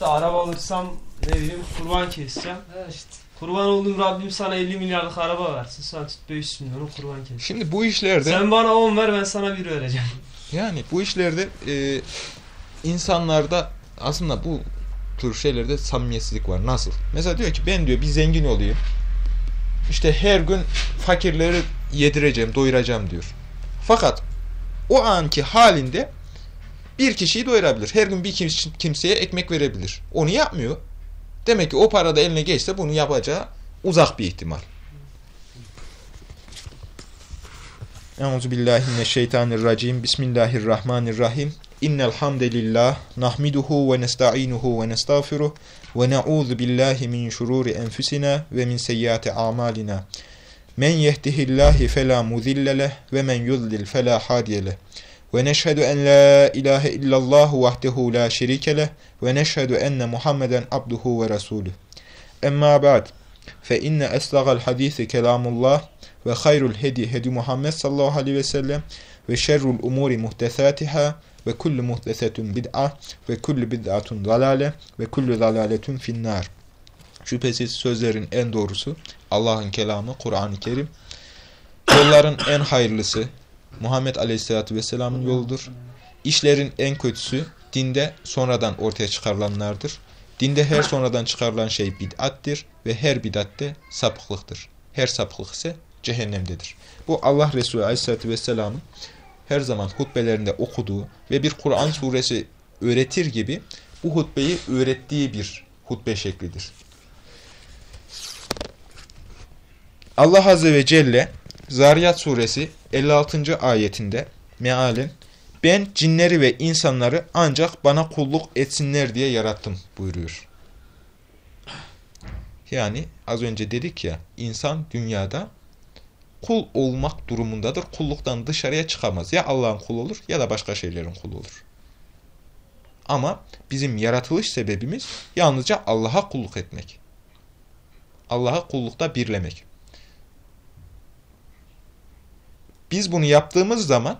araba alırsam ne bileyim kurban keseceğim. Ha işte. Kurban olduğum Rabbim sana 50 milyarlık araba versin. Sen tut 500 milyonu kurban kes. Şimdi bu işlerde Sen bana 10 ver ben sana 1 vereceğim. yani bu işlerde e, insanlarda aslında bu tür şeylerde samimiyetsizlik var. Nasıl? Mesela diyor ki ben diyor bir zengin olayım. İşte her gün fakirleri yedireceğim, doyuracağım diyor. Fakat o anki halinde bir kişiyi doyurabilir. Her gün bir kim- kimseye ekmek verebilir. Onu yapmıyor. Demek ki o para da eline geçse bunu yapacağı uzak bir ihtimal. Euzu billahi. Bismillahirrahmanirrahim. İnnel hamdelellah nahmiduhu ve nestainuhu ve nestağfiruh ve na'udzu billahi min şururi enfusina ve min seyyiati amalina. Men yehdihillahu fela mudille ve men yudlil fela hadiye Ve neşhedü en la ilahe illallah vahdehu la şerike leh ve neşhedü enne Muhammeden abduhu ve resuluh. Emma ba'd. Fe inne eslagal hadisi kelamullah ve hayrul hedi hedi Muhammed sallallahu aleyhi ve sellem ve şerrul umuri muhtesatiha ve kullu muhtesetun bid'a ve kullu bid'atun zalale ve kullu zalaletun finnar. Şüphesiz sözlerin en doğrusu Allah'ın kelamı Kur'an-ı Kerim. Yolların en hayırlısı Muhammed Aleyhisselatü Vesselam'ın yoludur. İşlerin en kötüsü dinde sonradan ortaya çıkarılanlardır. Dinde her sonradan çıkarılan şey bid'attir ve her bid'at sapıklıktır. Her sapıklık ise cehennemdedir. Bu Allah Resulü Aleyhisselatü Vesselam'ın her zaman hutbelerinde okuduğu ve bir Kur'an suresi öğretir gibi bu hutbeyi öğrettiği bir hutbe şeklidir. Allah Azze ve Celle Zariyat suresi 56. ayetinde mealen ben cinleri ve insanları ancak bana kulluk etsinler diye yarattım buyuruyor. Yani az önce dedik ya insan dünyada kul olmak durumundadır. Kulluktan dışarıya çıkamaz. Ya Allah'ın kulu olur ya da başka şeylerin kulu olur. Ama bizim yaratılış sebebimiz yalnızca Allah'a kulluk etmek. Allah'a kullukta birlemek. Biz bunu yaptığımız zaman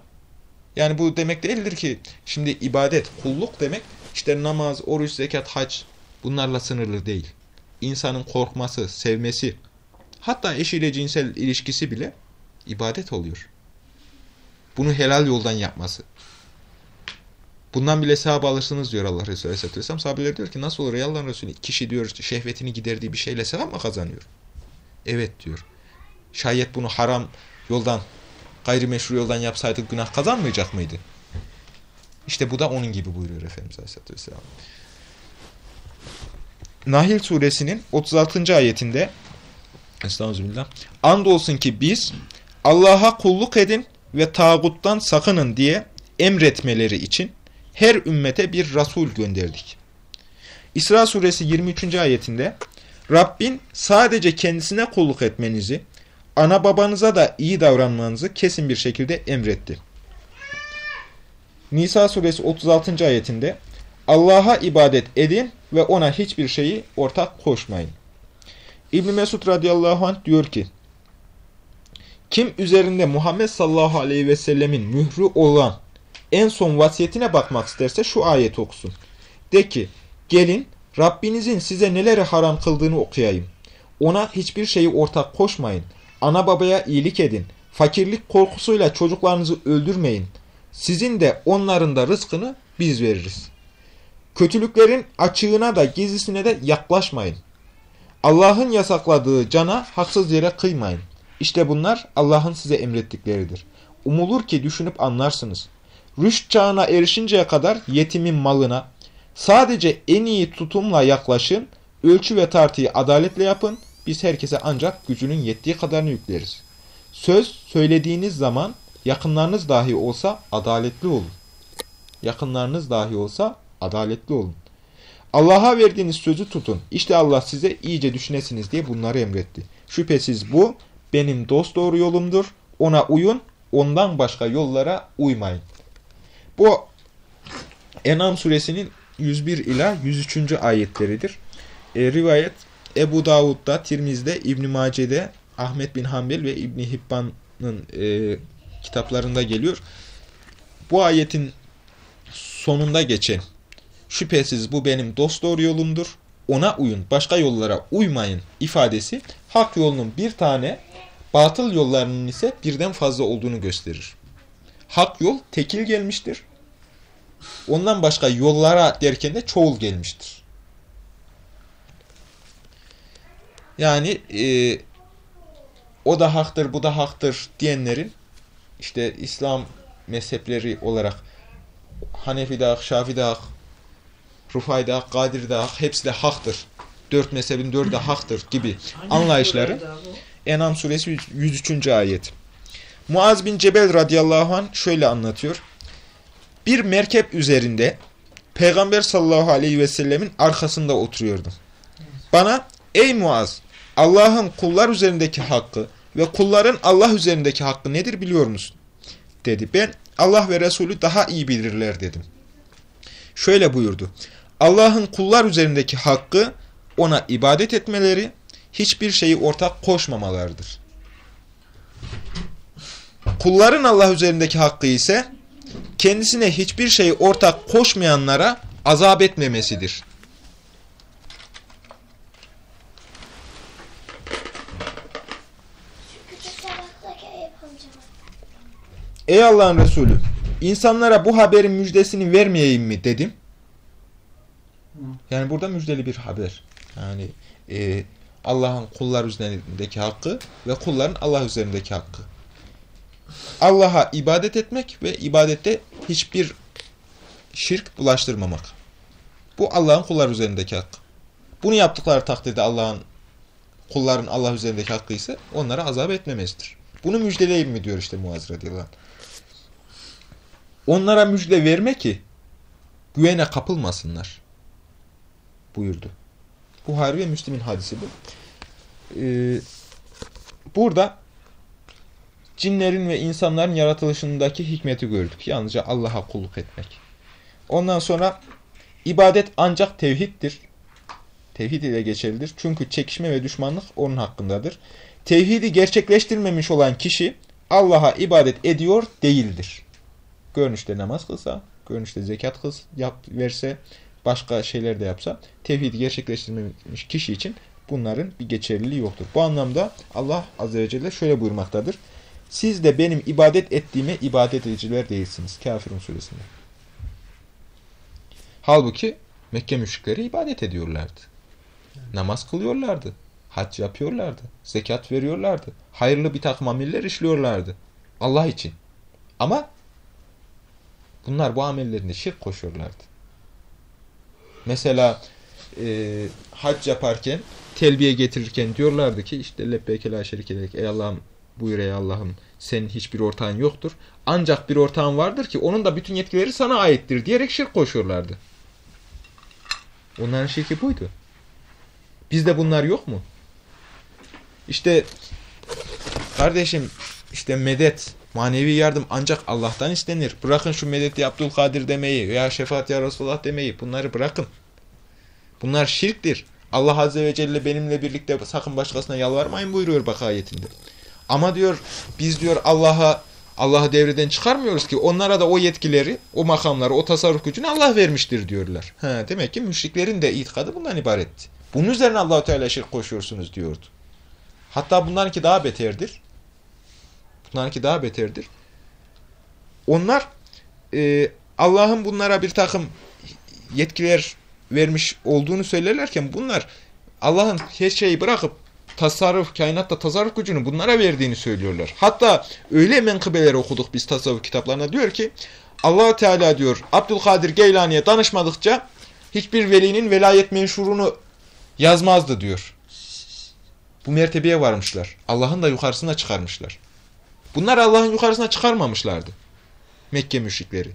yani bu demek değildir ki şimdi ibadet, kulluk demek işte namaz, oruç, zekat, hac bunlarla sınırlı değil. İnsanın korkması, sevmesi, hatta eşiyle cinsel ilişkisi bile ibadet oluyor. Bunu helal yoldan yapması. Bundan bile sevap alırsınız diyor Allah Resulü Aleyhisselatü Vesselam. Sahabeler diyor ki nasıl olur ya Allah'ın Resulü? Kişi diyor şehvetini giderdiği bir şeyle sevap mı kazanıyor? Evet diyor. Şayet bunu haram yoldan gayrimeşru yoldan yapsaydık günah kazanmayacak mıydı? İşte bu da onun gibi buyuruyor Efendimiz Aleyhisselatü Vesselam. Nahil suresinin 36. ayetinde Estağfirullah. Andolsun ki biz Allah'a kulluk edin ve tağuttan sakının diye emretmeleri için her ümmete bir Resul gönderdik. İsra suresi 23. ayetinde Rabbin sadece kendisine kulluk etmenizi ana babanıza da iyi davranmanızı kesin bir şekilde emretti. Nisa suresi 36. ayetinde Allah'a ibadet edin ve ona hiçbir şeyi ortak koşmayın. İbn Mesud radıyallahu anh diyor ki kim üzerinde Muhammed sallallahu aleyhi ve sellemin mührü olan en son vasiyetine bakmak isterse şu ayet okusun. De ki gelin Rabbinizin size neleri haram kıldığını okuyayım. Ona hiçbir şeyi ortak koşmayın. Ana babaya iyilik edin. Fakirlik korkusuyla çocuklarınızı öldürmeyin. Sizin de onların da rızkını biz veririz. Kötülüklerin açığına da gizlisine de yaklaşmayın. Allah'ın yasakladığı cana haksız yere kıymayın. İşte bunlar Allah'ın size emrettikleridir. Umulur ki düşünüp anlarsınız. Rüşt çağına erişinceye kadar yetimin malına sadece en iyi tutumla yaklaşın, ölçü ve tartıyı adaletle yapın, biz herkese ancak gücünün yettiği kadarını yükleriz. Söz söylediğiniz zaman yakınlarınız dahi olsa adaletli olun. Yakınlarınız dahi olsa adaletli olun. Allah'a verdiğiniz sözü tutun. İşte Allah size iyice düşünesiniz diye bunları emretti. Şüphesiz bu benim dost doğru yolumdur. Ona uyun, ondan başka yollara uymayın. Bu Enam suresinin 101 ila 103. ayetleridir. E, rivayet Ebu Davud'da, Tirmiz'de, İbn Mace'de, Ahmet bin Hanbel ve İbn Hibban'ın e, kitaplarında geliyor. Bu ayetin sonunda geçen Şüphesiz bu benim dost doğru yolumdur. Ona uyun, başka yollara uymayın ifadesi hak yolunun bir tane, batıl yollarının ise birden fazla olduğunu gösterir. Hak yol tekil gelmiştir. Ondan başka yollara derken de çoğul gelmiştir. Yani e, o da haktır, bu da haktır diyenlerin işte İslam mezhepleri olarak Hanefi de hak, Şafi de hak, Rufay da hak, Kadir de hak, hepsi de haktır. Dört mezhebin dördü de haktır gibi anlayışları. Enam suresi 103. ayet. Muaz bin Cebel radıyallahu anh şöyle anlatıyor. Bir merkep üzerinde Peygamber sallallahu aleyhi ve sellemin arkasında oturuyordum. Bana ey Muaz Allah'ın kullar üzerindeki hakkı ve kulların Allah üzerindeki hakkı nedir biliyor musun? Dedi. Ben Allah ve Resulü daha iyi bilirler dedim. Şöyle buyurdu. Allah'ın kullar üzerindeki hakkı ona ibadet etmeleri, hiçbir şeyi ortak koşmamalarıdır. Kulların Allah üzerindeki hakkı ise kendisine hiçbir şeyi ortak koşmayanlara azap etmemesidir. Ey Allah'ın Resulü, insanlara bu haberin müjdesini vermeyeyim mi dedim. Yani burada müjdeli bir haber. Yani e, Allah'ın kullar üzerindeki hakkı ve kulların Allah üzerindeki hakkı. Allah'a ibadet etmek ve ibadette hiçbir şirk bulaştırmamak. Bu Allah'ın kullar üzerindeki hakkı. Bunu yaptıkları takdirde Allah'ın kulların Allah üzerindeki hakkı ise onlara azap etmemesidir. Bunu müjdeleyim mi diyor işte Muaz radıyallahu anh. Onlara müjde verme ki güvene kapılmasınlar buyurdu. Buhari ve Müslim'in hadisi bu. Ee, burada cinlerin ve insanların yaratılışındaki hikmeti gördük. Yalnızca Allah'a kulluk etmek. Ondan sonra ibadet ancak tevhiddir. Tevhid ile geçerlidir. Çünkü çekişme ve düşmanlık onun hakkındadır. Tevhidi gerçekleştirmemiş olan kişi Allah'a ibadet ediyor değildir. Görünüşte namaz kılsa, görünüşte zekat kılsa, yap, verse, başka şeyler de yapsa tevhidi gerçekleştirmemiş kişi için bunların bir geçerliliği yoktur. Bu anlamda Allah Azze ve Celle şöyle buyurmaktadır. Siz de benim ibadet ettiğime ibadet ediciler değilsiniz. Kafirun suresinde. Halbuki Mekke müşrikleri ibadet ediyorlardı. Namaz kılıyorlardı. Hac yapıyorlardı. Zekat veriyorlardı. Hayırlı bir takım ameller işliyorlardı. Allah için. Ama bunlar bu amellerinde şirk koşuyorlardı. Mesela e, hac yaparken, telbiye getirirken diyorlardı ki işte lebbeke la şerikelek ey Allah'ım buyur ey Allah'ım senin hiçbir ortağın yoktur. Ancak bir ortağın vardır ki onun da bütün yetkileri sana aittir diyerek şirk koşuyorlardı. Onların şirki buydu. Bizde bunlar yok mu? İşte kardeşim işte medet, manevi yardım ancak Allah'tan istenir. Bırakın şu medeti Abdülkadir demeyi veya şefaat ya Resulullah demeyi. Bunları bırakın. Bunlar şirktir. Allah Azze ve Celle benimle birlikte sakın başkasına yalvarmayın buyuruyor bak ayetinde. Ama diyor biz diyor Allah'a Allah'ı devreden çıkarmıyoruz ki onlara da o yetkileri, o makamları, o tasarruf gücünü Allah vermiştir diyorlar. Ha, demek ki müşriklerin de itikadı bundan ibaretti. Bunun üzerine Allahu Teala şirk koşuyorsunuz diyordu. Hatta bunlarınki daha beterdir. Bunlarınki daha beterdir. Onlar e, Allah'ın bunlara bir takım yetkiler vermiş olduğunu söylerlerken bunlar Allah'ın her şeyi bırakıp tasarruf, kainatta tasarruf gücünü bunlara verdiğini söylüyorlar. Hatta öyle menkıbeler okuduk biz tasavvuf kitaplarına diyor ki allah Teala diyor Abdülkadir Geylani'ye danışmadıkça hiçbir velinin velayet menşurunu yazmazdı diyor. Bu mertebeye varmışlar. Allah'ın da yukarısına çıkarmışlar. Bunlar Allah'ın yukarısına çıkarmamışlardı. Mekke müşrikleri.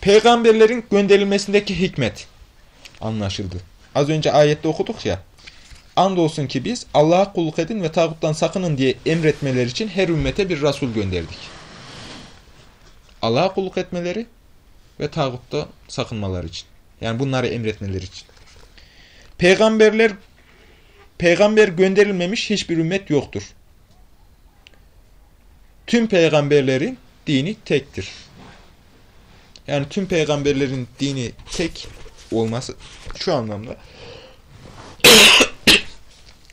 Peygamberlerin gönderilmesindeki hikmet anlaşıldı. Az önce ayette okuduk ya. Andolsun ki biz Allah'a kulluk edin ve tağuttan sakının diye emretmeleri için her ümmete bir Resul gönderdik. Allah'a kulluk etmeleri ve tağutta sakınmaları için. Yani bunları emretmeleri için. Peygamberler peygamber gönderilmemiş hiçbir ümmet yoktur. Tüm peygamberlerin dini tektir. Yani tüm peygamberlerin dini tek olması şu anlamda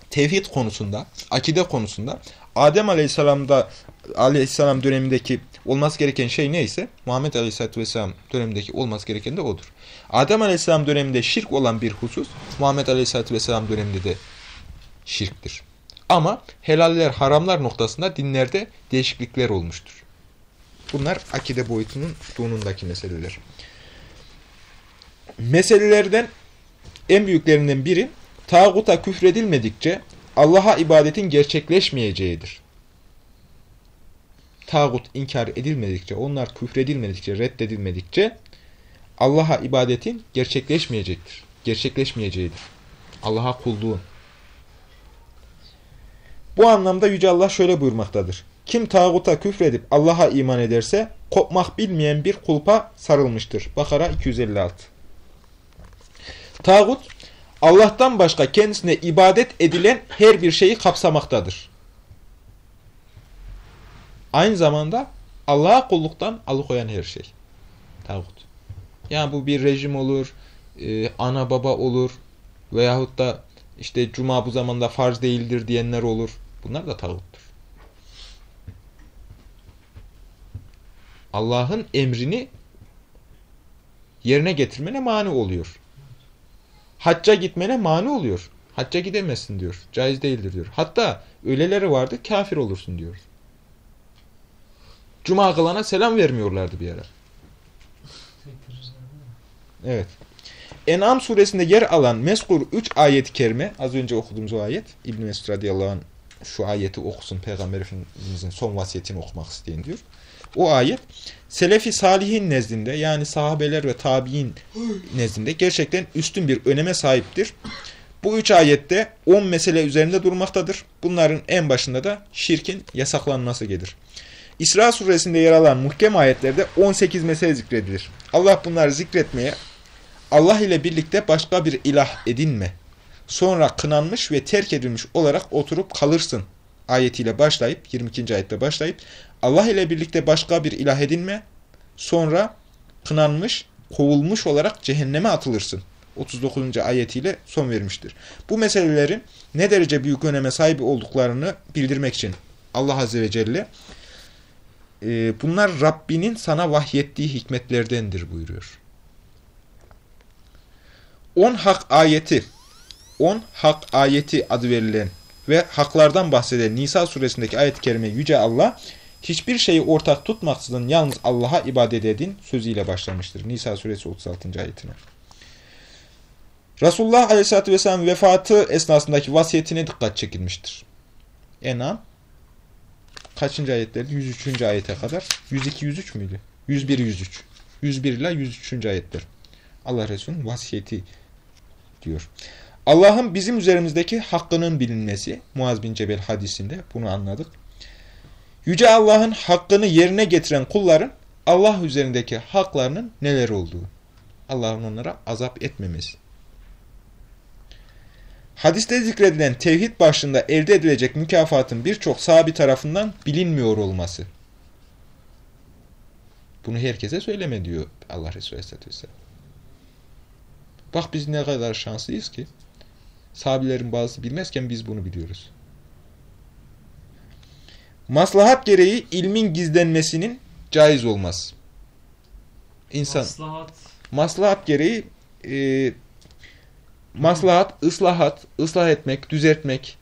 tevhid konusunda, akide konusunda Adem Aleyhisselam'da Aleyhisselam dönemindeki olması gereken şey neyse Muhammed Aleyhisselatü Vesselam dönemindeki olması gereken de odur. Adem Aleyhisselam döneminde şirk olan bir husus Muhammed Aleyhisselatü Vesselam döneminde de şirktir. Ama helaller haramlar noktasında dinlerde değişiklikler olmuştur. Bunlar akide boyutunun donundaki meseleler. Meselelerden en büyüklerinden biri tağuta küfredilmedikçe Allah'a ibadetin gerçekleşmeyeceğidir. Tağut inkar edilmedikçe, onlar küfredilmedikçe, reddedilmedikçe Allah'a ibadetin gerçekleşmeyecektir. Gerçekleşmeyeceğidir. Allah'a kulluğun. Bu anlamda Yüce Allah şöyle buyurmaktadır. Kim tağuta küfredip Allah'a iman ederse kopmak bilmeyen bir kulpa sarılmıştır. Bakara 256 Tağut Allah'tan başka kendisine ibadet edilen her bir şeyi kapsamaktadır. Aynı zamanda Allah'a kulluktan alıkoyan her şey. Tağut. Yani bu bir rejim olur, e, ana baba olur veyahut da işte cuma bu zamanda farz değildir diyenler olur. Bunlar da tağuttur. Allah'ın emrini yerine getirmene mani oluyor. Hacca gitmene mani oluyor. Hacca gidemezsin diyor. Caiz değildir diyor. Hatta öyleleri vardı kafir olursun diyor. Cuma kılana selam vermiyorlardı bir ara. Evet. En'am suresinde yer alan meskur 3 ayet-i kerime, az önce okuduğumuz o ayet, İbn-i Mesud radıyallahu anh şu ayeti okusun, Peygamber Efendimizin son vasiyetini okumak isteyin diyor. O ayet, Selefi Salihin nezdinde, yani sahabeler ve tabi'in nezdinde gerçekten üstün bir öneme sahiptir. Bu üç ayette 10 mesele üzerinde durmaktadır. Bunların en başında da şirkin yasaklanması gelir. İsra suresinde yer alan muhkem ayetlerde 18 mesele zikredilir. Allah bunları zikretmeye, Allah ile birlikte başka bir ilah edinme, sonra kınanmış ve terk edilmiş olarak oturup kalırsın ayetiyle başlayıp, 22. ayette başlayıp, Allah ile birlikte başka bir ilah edinme, sonra kınanmış, kovulmuş olarak cehenneme atılırsın. 39. ayetiyle son vermiştir. Bu meselelerin ne derece büyük öneme sahip olduklarını bildirmek için Allah Azze ve Celle e, bunlar Rabbinin sana vahyettiği hikmetlerdendir buyuruyor. 10 hak ayeti 10 hak ayeti adı verilen ve haklardan bahseden Nisa suresindeki ayet-i kerime Yüce Allah hiçbir şeyi ortak tutmaksızın yalnız Allah'a ibadet edin sözüyle başlamıştır. Nisa suresi 36. ayetine. Resulullah Aleyhisselatü Vesselam vefatı esnasındaki vasiyetine dikkat çekilmiştir. Enam kaçıncı ayetleri? 103. ayete kadar. 102-103 müydü? 101-103. 101 ile 103. ayetler. Allah Resulü'nün vasiyeti diyor. Allah'ın bizim üzerimizdeki hakkının bilinmesi, Muaz bin Cebel hadisinde bunu anladık. Yüce Allah'ın hakkını yerine getiren kulların Allah üzerindeki haklarının neler olduğu. Allah'ın onlara azap etmemesi. Hadiste zikredilen tevhid başında elde edilecek mükafatın birçok sahabi tarafından bilinmiyor olması. Bunu herkese söyleme diyor Allah Resulü Aleyhisselatü Vesselam. Bak biz ne kadar şanslıyız ki sahabilerin bazısı bilmezken biz bunu biliyoruz. Maslahat gereği ilmin gizlenmesinin caiz olmaz. İnsan maslahat, maslahat gereği e, maslahat, ıslahat, ıslah etmek, düzeltmek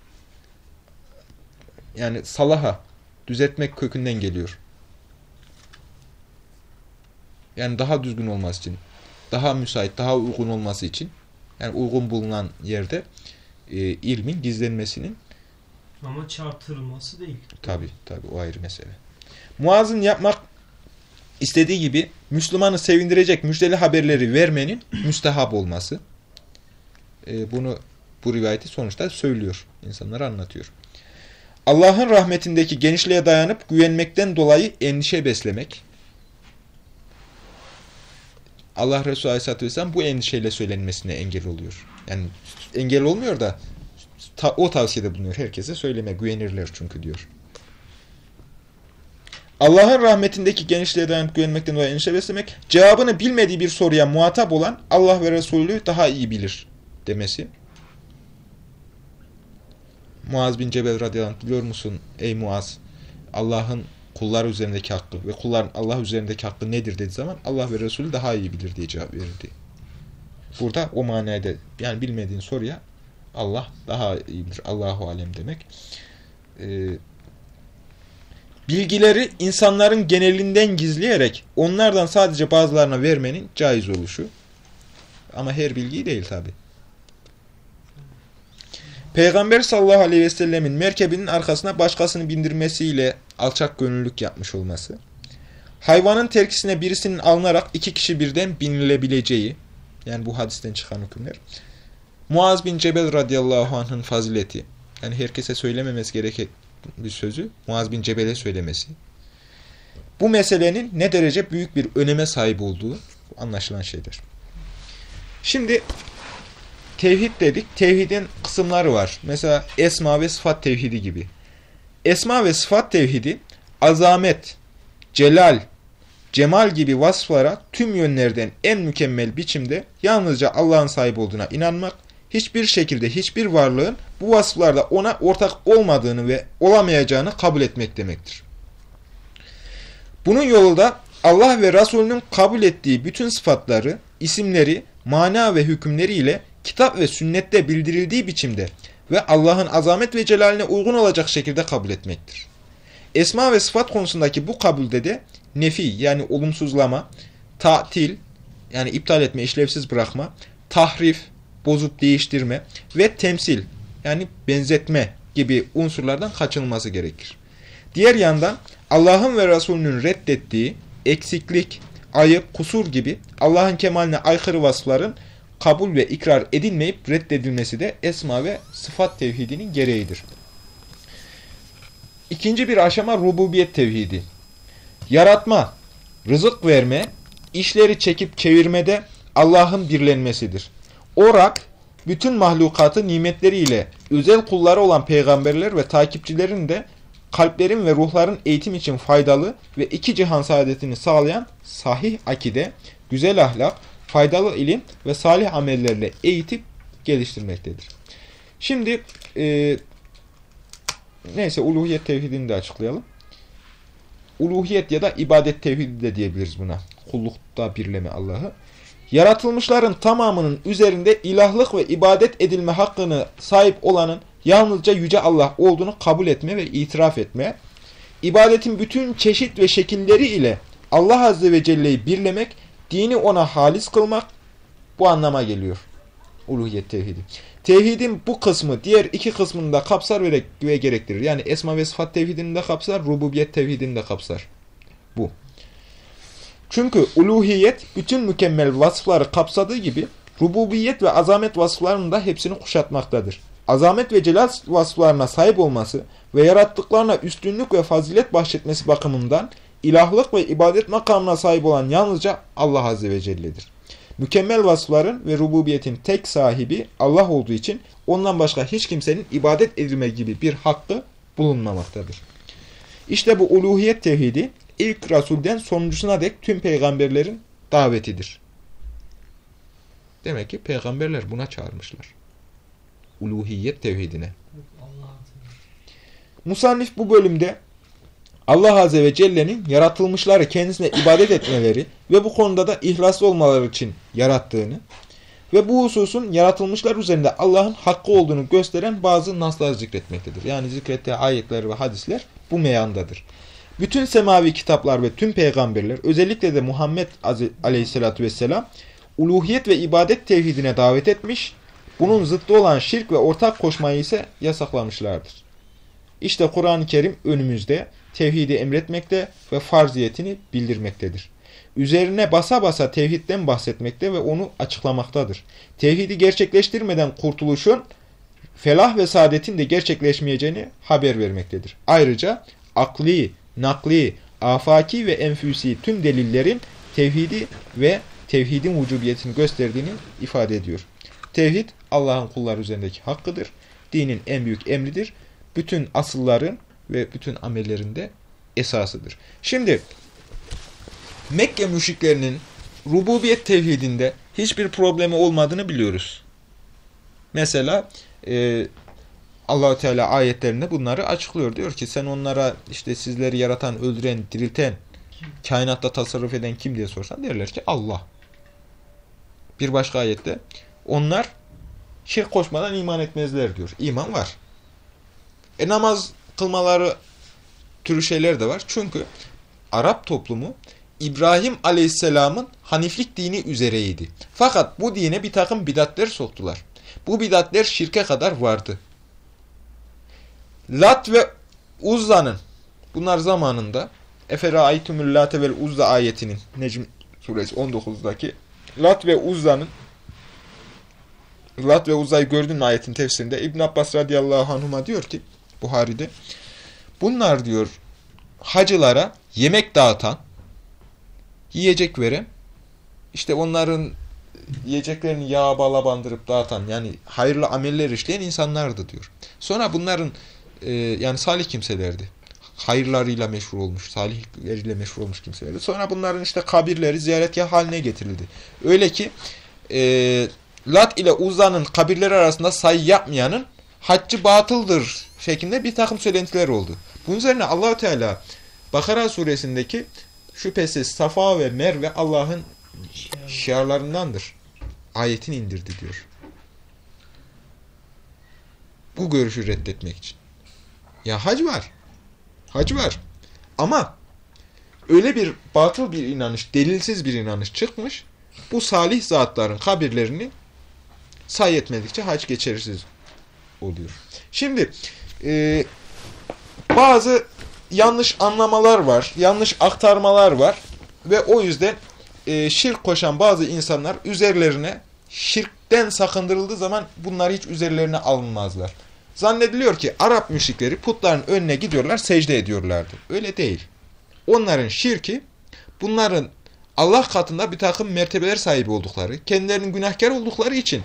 yani salaha, düzeltmek kökünden geliyor. Yani daha düzgün olması için, daha müsait, daha uygun olması için yani uygun bulunan yerde e, ilmin gizlenmesinin ama çarptırılması değil. Tabi tabi o ayrı mesele. Muaz'ın yapmak istediği gibi Müslümanı sevindirecek müjdeli haberleri vermenin müstehap olması. E, bunu bu rivayeti sonuçta söylüyor. insanlara anlatıyor. Allah'ın rahmetindeki genişliğe dayanıp güvenmekten dolayı endişe beslemek. Allah Resulü Aleyhisselatü Vesselam bu endişeyle söylenmesine engel oluyor. Yani engel olmuyor da ta, o tavsiyede bulunuyor. Herkese söyleme güvenirler çünkü diyor. Allah'ın rahmetindeki genişliğe dayanıp güvenmekten dolayı endişe beslemek, cevabını bilmediği bir soruya muhatap olan Allah ve Resulü daha iyi bilir demesi. Muaz bin Cebel radıyallahu anh biliyor musun ey Muaz Allah'ın kullar üzerindeki hakkı ve kulların Allah üzerindeki hakkı nedir dediği zaman Allah ve Resulü daha iyi bilir diye cevap verirdi. Burada o manada yani bilmediğin soruya Allah daha iyi bilir. Allahu alem demek. Ee, bilgileri insanların genelinden gizleyerek onlardan sadece bazılarına vermenin caiz oluşu. Ama her bilgiyi değil tabi. Peygamber sallallahu aleyhi ve sellemin merkebinin arkasına başkasını bindirmesiyle alçak gönüllülük yapmış olması. Hayvanın terkisine birisinin alınarak iki kişi birden binilebileceği, yani bu hadisten çıkan hükümler. Muaz bin Cebel radıyallahu anh'ın fazileti, yani herkese söylememesi gereken bir sözü Muaz bin Cebel'e söylemesi. Bu meselenin ne derece büyük bir öneme sahip olduğu anlaşılan şeydir. Şimdi tevhid dedik. Tevhidin kısımları var. Mesela esma ve sıfat tevhidi gibi. Esma ve sıfat tevhidi azamet, celal, cemal gibi vasıflara tüm yönlerden en mükemmel biçimde yalnızca Allah'ın sahip olduğuna inanmak, hiçbir şekilde hiçbir varlığın bu vasıflarda ona ortak olmadığını ve olamayacağını kabul etmek demektir. Bunun yolu da Allah ve Resulünün kabul ettiği bütün sıfatları, isimleri, mana ve hükümleriyle kitap ve sünnette bildirildiği biçimde ve Allah'ın azamet ve celaline uygun olacak şekilde kabul etmektir. Esma ve sıfat konusundaki bu kabulde de nefi yani olumsuzlama, tatil yani iptal etme, işlevsiz bırakma, tahrif, bozup değiştirme ve temsil yani benzetme gibi unsurlardan kaçınılması gerekir. Diğer yandan Allah'ın ve Resulünün reddettiği eksiklik, ayıp, kusur gibi Allah'ın kemaline aykırı vasıfların kabul ve ikrar edilmeyip reddedilmesi de esma ve sıfat tevhidinin gereğidir. İkinci bir aşama rububiyet tevhidi. Yaratma, rızık verme, işleri çekip çevirmede Allah'ın birlenmesidir. Orak, bütün mahlukatı nimetleriyle özel kulları olan peygamberler ve takipçilerin de kalplerin ve ruhların eğitim için faydalı ve iki cihan saadetini sağlayan sahih akide, güzel ahlak, faydalı ilim ve salih amellerle eğitip geliştirmektedir. Şimdi e, neyse uluhiyet tevhidini de açıklayalım. Uluhiyet ya da ibadet tevhidi de diyebiliriz buna. Kullukta birleme Allah'ı. Yaratılmışların tamamının üzerinde ilahlık ve ibadet edilme hakkını sahip olanın yalnızca Yüce Allah olduğunu kabul etme ve itiraf etme. İbadetin bütün çeşit ve şekilleri ile Allah Azze ve Celle'yi birlemek dini ona halis kılmak bu anlama geliyor. Uluhiyet tevhidi. Tevhidin bu kısmı diğer iki kısmını da kapsar ve gerektirir. Yani esma ve sıfat tevhidini de kapsar, rububiyet tevhidini de kapsar. Bu. Çünkü uluhiyet bütün mükemmel vasıfları kapsadığı gibi rububiyet ve azamet vasıflarının da hepsini kuşatmaktadır. Azamet ve celal vasıflarına sahip olması ve yarattıklarına üstünlük ve fazilet bahşetmesi bakımından ilahlık ve ibadet makamına sahip olan yalnızca Allah Azze ve Celle'dir. Mükemmel vasıfların ve rububiyetin tek sahibi Allah olduğu için ondan başka hiç kimsenin ibadet edilme gibi bir hakkı bulunmamaktadır. İşte bu uluhiyet tevhidi ilk Rasulden sonuncusuna dek tüm peygamberlerin davetidir. Demek ki peygamberler buna çağırmışlar. Uluhiyet tevhidine. Musannif bu bölümde Allah Azze ve Celle'nin yaratılmışları kendisine ibadet etmeleri ve bu konuda da ihlaslı olmaları için yarattığını ve bu hususun yaratılmışlar üzerinde Allah'ın hakkı olduğunu gösteren bazı naslar zikretmektedir. Yani zikrettiği ayetler ve hadisler bu meyandadır. Bütün semavi kitaplar ve tüm peygamberler özellikle de Muhammed Aleyhisselatü Vesselam uluhiyet ve ibadet tevhidine davet etmiş, bunun zıttı olan şirk ve ortak koşmayı ise yasaklamışlardır. İşte Kur'an-ı Kerim önümüzde tevhidi emretmekte ve farziyetini bildirmektedir. Üzerine basa basa tevhidden bahsetmekte ve onu açıklamaktadır. Tevhidi gerçekleştirmeden kurtuluşun, felah ve saadetin de gerçekleşmeyeceğini haber vermektedir. Ayrıca akli, nakli, afaki ve enfüsi tüm delillerin tevhidi ve tevhidin vücubiyetini gösterdiğini ifade ediyor. Tevhid Allah'ın kulları üzerindeki hakkıdır. Dinin en büyük emridir. Bütün asılların ve bütün amellerinde esasıdır. Şimdi Mekke müşriklerinin rububiyet tevhidinde hiçbir problemi olmadığını biliyoruz. Mesela e, Allahu Teala ayetlerinde bunları açıklıyor. Diyor ki sen onlara işte sizleri yaratan, öldüren, dirilten, kainatta tasarruf eden kim diye sorsan derler ki Allah. Bir başka ayette onlar şirk koşmadan iman etmezler diyor. İman var. E namaz kılmaları türü şeyler de var. Çünkü Arap toplumu İbrahim Aleyhisselam'ın Haniflik dini üzereydi. Fakat bu dine bir takım bidatler soktular. Bu bidatler şirke kadar vardı. Lat ve Uzza'nın bunlar zamanında Efera aytumul late vel Uzza ayetinin Necm suresi 19'daki Lat ve Uzza'nın Lat ve Uzza'yı gördün ayetin tefsirinde İbn Abbas radıyallahu anhuma diyor ki Buhari'de bunlar diyor hacılara yemek dağıtan yiyecek veren işte onların yiyeceklerini yağ bala bandırıp dağıtan yani hayırlı ameller işleyen insanlardı diyor. Sonra bunların e, yani salih kimselerdi. Hayırlarıyla meşhur olmuş, salihleriyle meşhur olmuş kimselerdi. Sonra bunların işte kabirleri ziyaretgah haline getirildi. Öyle ki e, Lat ile Uzza'nın kabirleri arasında sayı yapmayanın haccı batıldır şeklinde bir takım söylentiler oldu. Bunun üzerine Allahu Teala Bakara suresindeki şüphesiz Safa ve Merve Allah'ın şiarlarındandır. Ayetini indirdi diyor. Bu görüşü reddetmek için. Ya hac var. Hac var. Ama öyle bir batıl bir inanış, delilsiz bir inanış çıkmış. Bu salih zatların kabirlerini say etmedikçe hac geçersiz oluyor. Şimdi e, bazı yanlış anlamalar var, yanlış aktarmalar var ve o yüzden e, şirk koşan bazı insanlar üzerlerine şirkten sakındırıldığı zaman bunlar hiç üzerlerine alınmazlar. Zannediliyor ki Arap müşrikleri putların önüne gidiyorlar, secde ediyorlardı. Öyle değil. Onların şirki bunların Allah katında bir takım mertebeler sahibi oldukları, kendilerinin günahkar oldukları için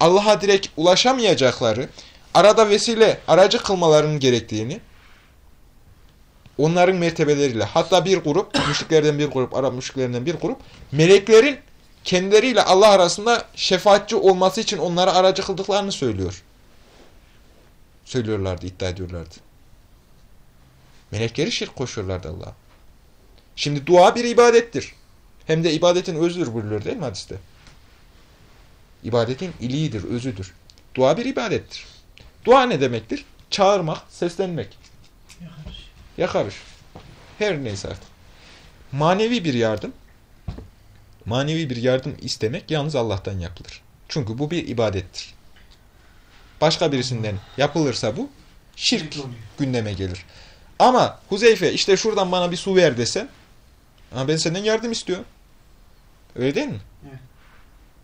Allah'a direkt ulaşamayacakları, arada vesile, aracı kılmalarının gerektiğini, onların mertebeleriyle, hatta bir grup, müşriklerden bir grup, Arap müşriklerinden bir grup, meleklerin kendileriyle Allah arasında şefaatçi olması için onlara aracı kıldıklarını söylüyor. Söylüyorlardı, iddia ediyorlardı. Melekleri şirk koşuyorlardı Allah'a. Şimdi dua bir ibadettir. Hem de ibadetin özüdür buyuruyor değil mi hadiste? İbadetin iliğidir, özüdür. Dua bir ibadettir. Dua ne demektir? Çağırmak, seslenmek. Yakarış. Yakarış. Her neyse artık. Manevi bir yardım. Manevi bir yardım istemek yalnız Allah'tan yapılır. Çünkü bu bir ibadettir. Başka birisinden yapılırsa bu şirk gündeme gelir. Ama Huzeyfe işte şuradan bana bir su ver desen ama ben senden yardım istiyorum. Öyle değil mi? Evet.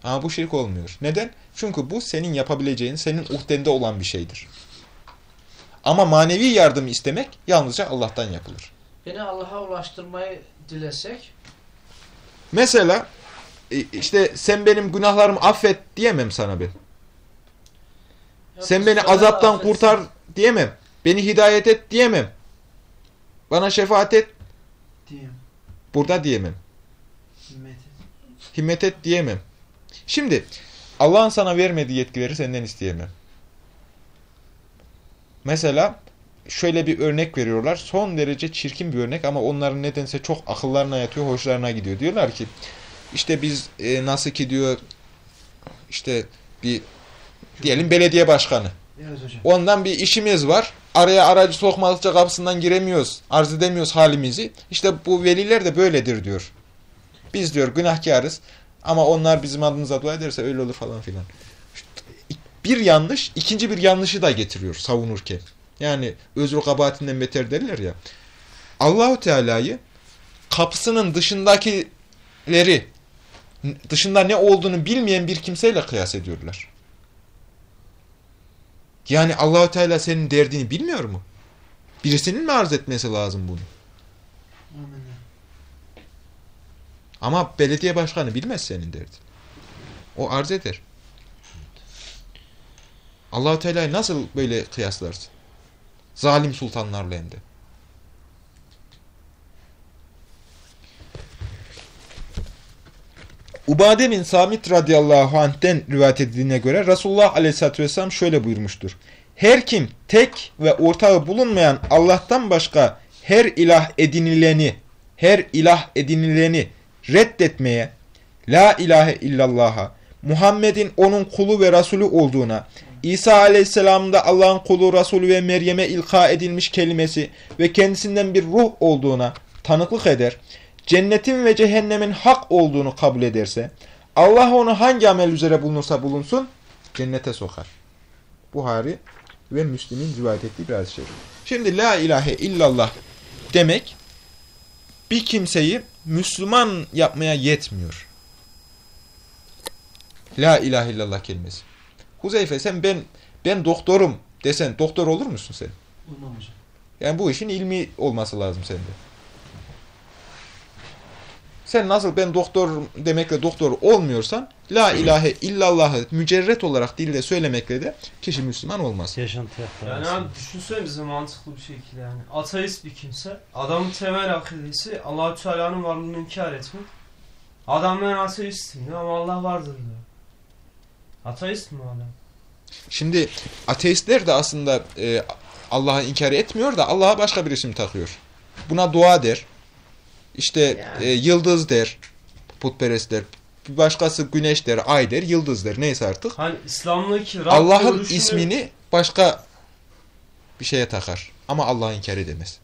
Ama bu şirk olmuyor. Neden? Çünkü bu senin yapabileceğin, senin uhdende olan bir şeydir. Ama manevi yardım istemek yalnızca Allah'tan yapılır. Beni Allah'a ulaştırmayı dilesek Mesela e, işte sen benim günahlarımı affet diyemem sana ben. ya Sen beni azaptan affetsin. kurtar diyemem. Beni hidayet et diyemem. Bana şefaat et Diyeyim. burada diyemem. Himmet et. Himmet et diyemem. Şimdi Allah'ın sana vermediği yetkileri senden isteyemem. Mesela şöyle bir örnek veriyorlar. Son derece çirkin bir örnek ama onların nedense çok akıllarına yatıyor, hoşlarına gidiyor. Diyorlar ki işte biz e, nasıl ki diyor işte bir diyelim belediye başkanı. Evet hocam. Ondan bir işimiz var. Araya aracı sokmadıkça kapısından giremiyoruz. Arz edemiyoruz halimizi. İşte bu veliler de böyledir diyor. Biz diyor günahkarız. Ama onlar bizim adımıza dua ederse öyle olur falan filan. Bir yanlış, ikinci bir yanlışı da getiriyor savunurken. Yani özrü kabahatinden beter derler ya. Allahu Teala'yı kapısının dışındakileri dışında ne olduğunu bilmeyen bir kimseyle kıyas ediyorlar. Yani Allahu Teala senin derdini bilmiyor mu? Birisinin mi arz etmesi lazım bunu? Ama belediye başkanı bilmez senin derdi. O arz eder. Allahu Teala'yı nasıl böyle kıyaslarsın? Zalim sultanlarla hem de. Ubade bin Samit radıyallahu anh'den rivayet edildiğine göre Resulullah aleyhissalatü vesselam şöyle buyurmuştur. Her kim tek ve ortağı bulunmayan Allah'tan başka her ilah edinileni, her ilah edinileni reddetmeye, la ilahe illallah'a, Muhammed'in onun kulu ve Resulü olduğuna, İsa aleyhisselamın da Allah'ın kulu, Resulü ve Meryem'e ilka edilmiş kelimesi ve kendisinden bir ruh olduğuna tanıklık eder, cennetin ve cehennemin hak olduğunu kabul ederse, Allah onu hangi amel üzere bulunursa bulunsun, cennete sokar. Buhari ve Müslim'in rivayet ettiği bir hadis-i. Şimdi la ilahe illallah demek bir kimseyi Müslüman yapmaya yetmiyor. La ilahe illallah kelimesi. Huzeyfe sen ben ben doktorum desen doktor olur musun sen? Olmam hocam. Yani bu işin ilmi olması lazım sende. Sen nasıl ben doktor demekle doktor olmuyorsan la ilahe illallah'ı mücerret olarak dilde söylemekle de kişi Müslüman olmaz. Yaşantı Yani abi düşünsene bize mantıklı bir şekilde yani. Ateist bir kimse. Adamın temel akidesi Allah-u Teala'nın varlığını inkar etmek. Adam ben ateistim diyor ama Allah vardır diyor. Ateist mi o adam? Şimdi ateistler de aslında e, Allah'ı inkar etmiyor da Allah'a başka bir isim takıyor. Buna dua der. İşte Yani. e, yıldız der. Putperestler. Bir başkası güneş der, ay der, yıldız der. Neyse artık. Hani İslam'daki Allah'ın görüşünü- ismini başka bir şeye takar. Ama Allah'ı inkar edemez.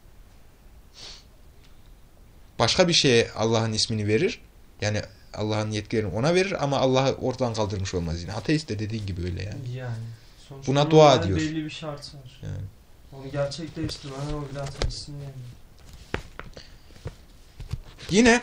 Başka bir şeye Allah'ın ismini verir. Yani Allah'ın yetkilerini ona verir ama Allah'ı ortadan kaldırmış olmaz yine. Ateist de dediğin gibi öyle yani. Yani. Sonuçta Buna dua diyor. Belli bir şart var. Yani. Onu gerçekleştirmeden o bile ateistsin yani. Yine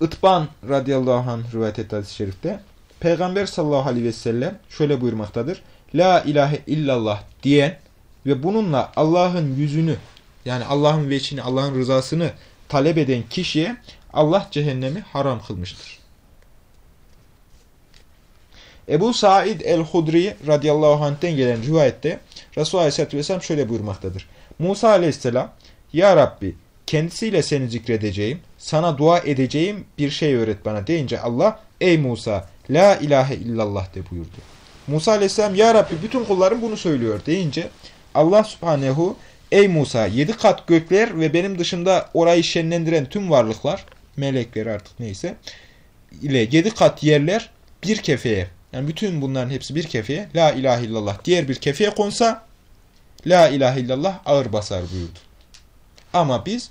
Itban radıyallahu anh rivayet etti hadis-i şerifte. Peygamber sallallahu aleyhi ve sellem şöyle buyurmaktadır. La ilahe illallah diyen ve bununla Allah'ın yüzünü yani Allah'ın veçini, Allah'ın rızasını talep eden kişiye Allah cehennemi haram kılmıştır. Ebu Said el-Hudri radıyallahu anh'ten gelen rivayette Resulullah aleyhisselatü vesselam şöyle buyurmaktadır. Musa aleyhisselam Ya Rabbi kendisiyle seni zikredeceğim, sana dua edeceğim bir şey öğret bana deyince Allah ey Musa la ilahe illallah de buyurdu. Musa aleyhisselam ya Rabbi bütün kullarım bunu söylüyor deyince Allah subhanehu ey Musa yedi kat gökler ve benim dışında orayı şenlendiren tüm varlıklar melekler artık neyse ile yedi kat yerler bir kefeye yani bütün bunların hepsi bir kefeye la ilahe illallah diğer bir kefeye konsa la ilahe illallah ağır basar buyurdu. Ama biz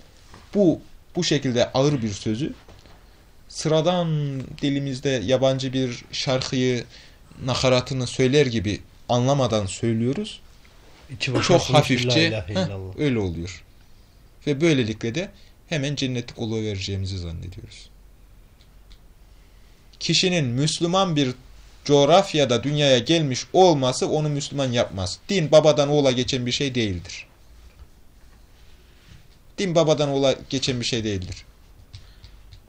bu bu şekilde ağır bir sözü sıradan dilimizde yabancı bir şarkıyı nakaratını söyler gibi anlamadan söylüyoruz. İçi Çok hafifçe heh, öyle oluyor. Ve böylelikle de hemen cennetlik vereceğimizi zannediyoruz. Kişinin Müslüman bir coğrafyada dünyaya gelmiş olması onu Müslüman yapmaz. Din babadan oğula geçen bir şey değildir. Din babadan oğula geçen bir şey değildir.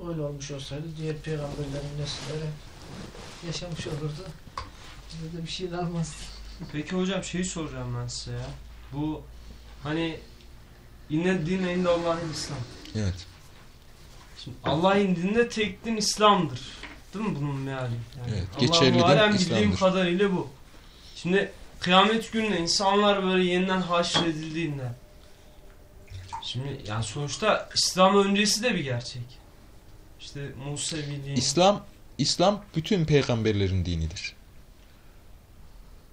Öyle olmuş olsaydı diğer peygamberlerin nesilleri yaşamış olurdu. Bize de bir şey kalmazdı. Peki hocam şeyi soracağım ben size ya. Bu hani inne din inde Allah'ın İslam. Evet. Şimdi Allah'ın dininde tek din İslam'dır. Değil mi bunun meali? Yani Evet, Allah'ın geçerli din alem bildiğim kadarıyla bu. Şimdi kıyamet gününe insanlar böyle yeniden haşredildiğinde Şimdi yani sonuçta İslam öncesi de bir gerçek. İşte Museviliğin İslam İslam bütün peygamberlerin dinidir.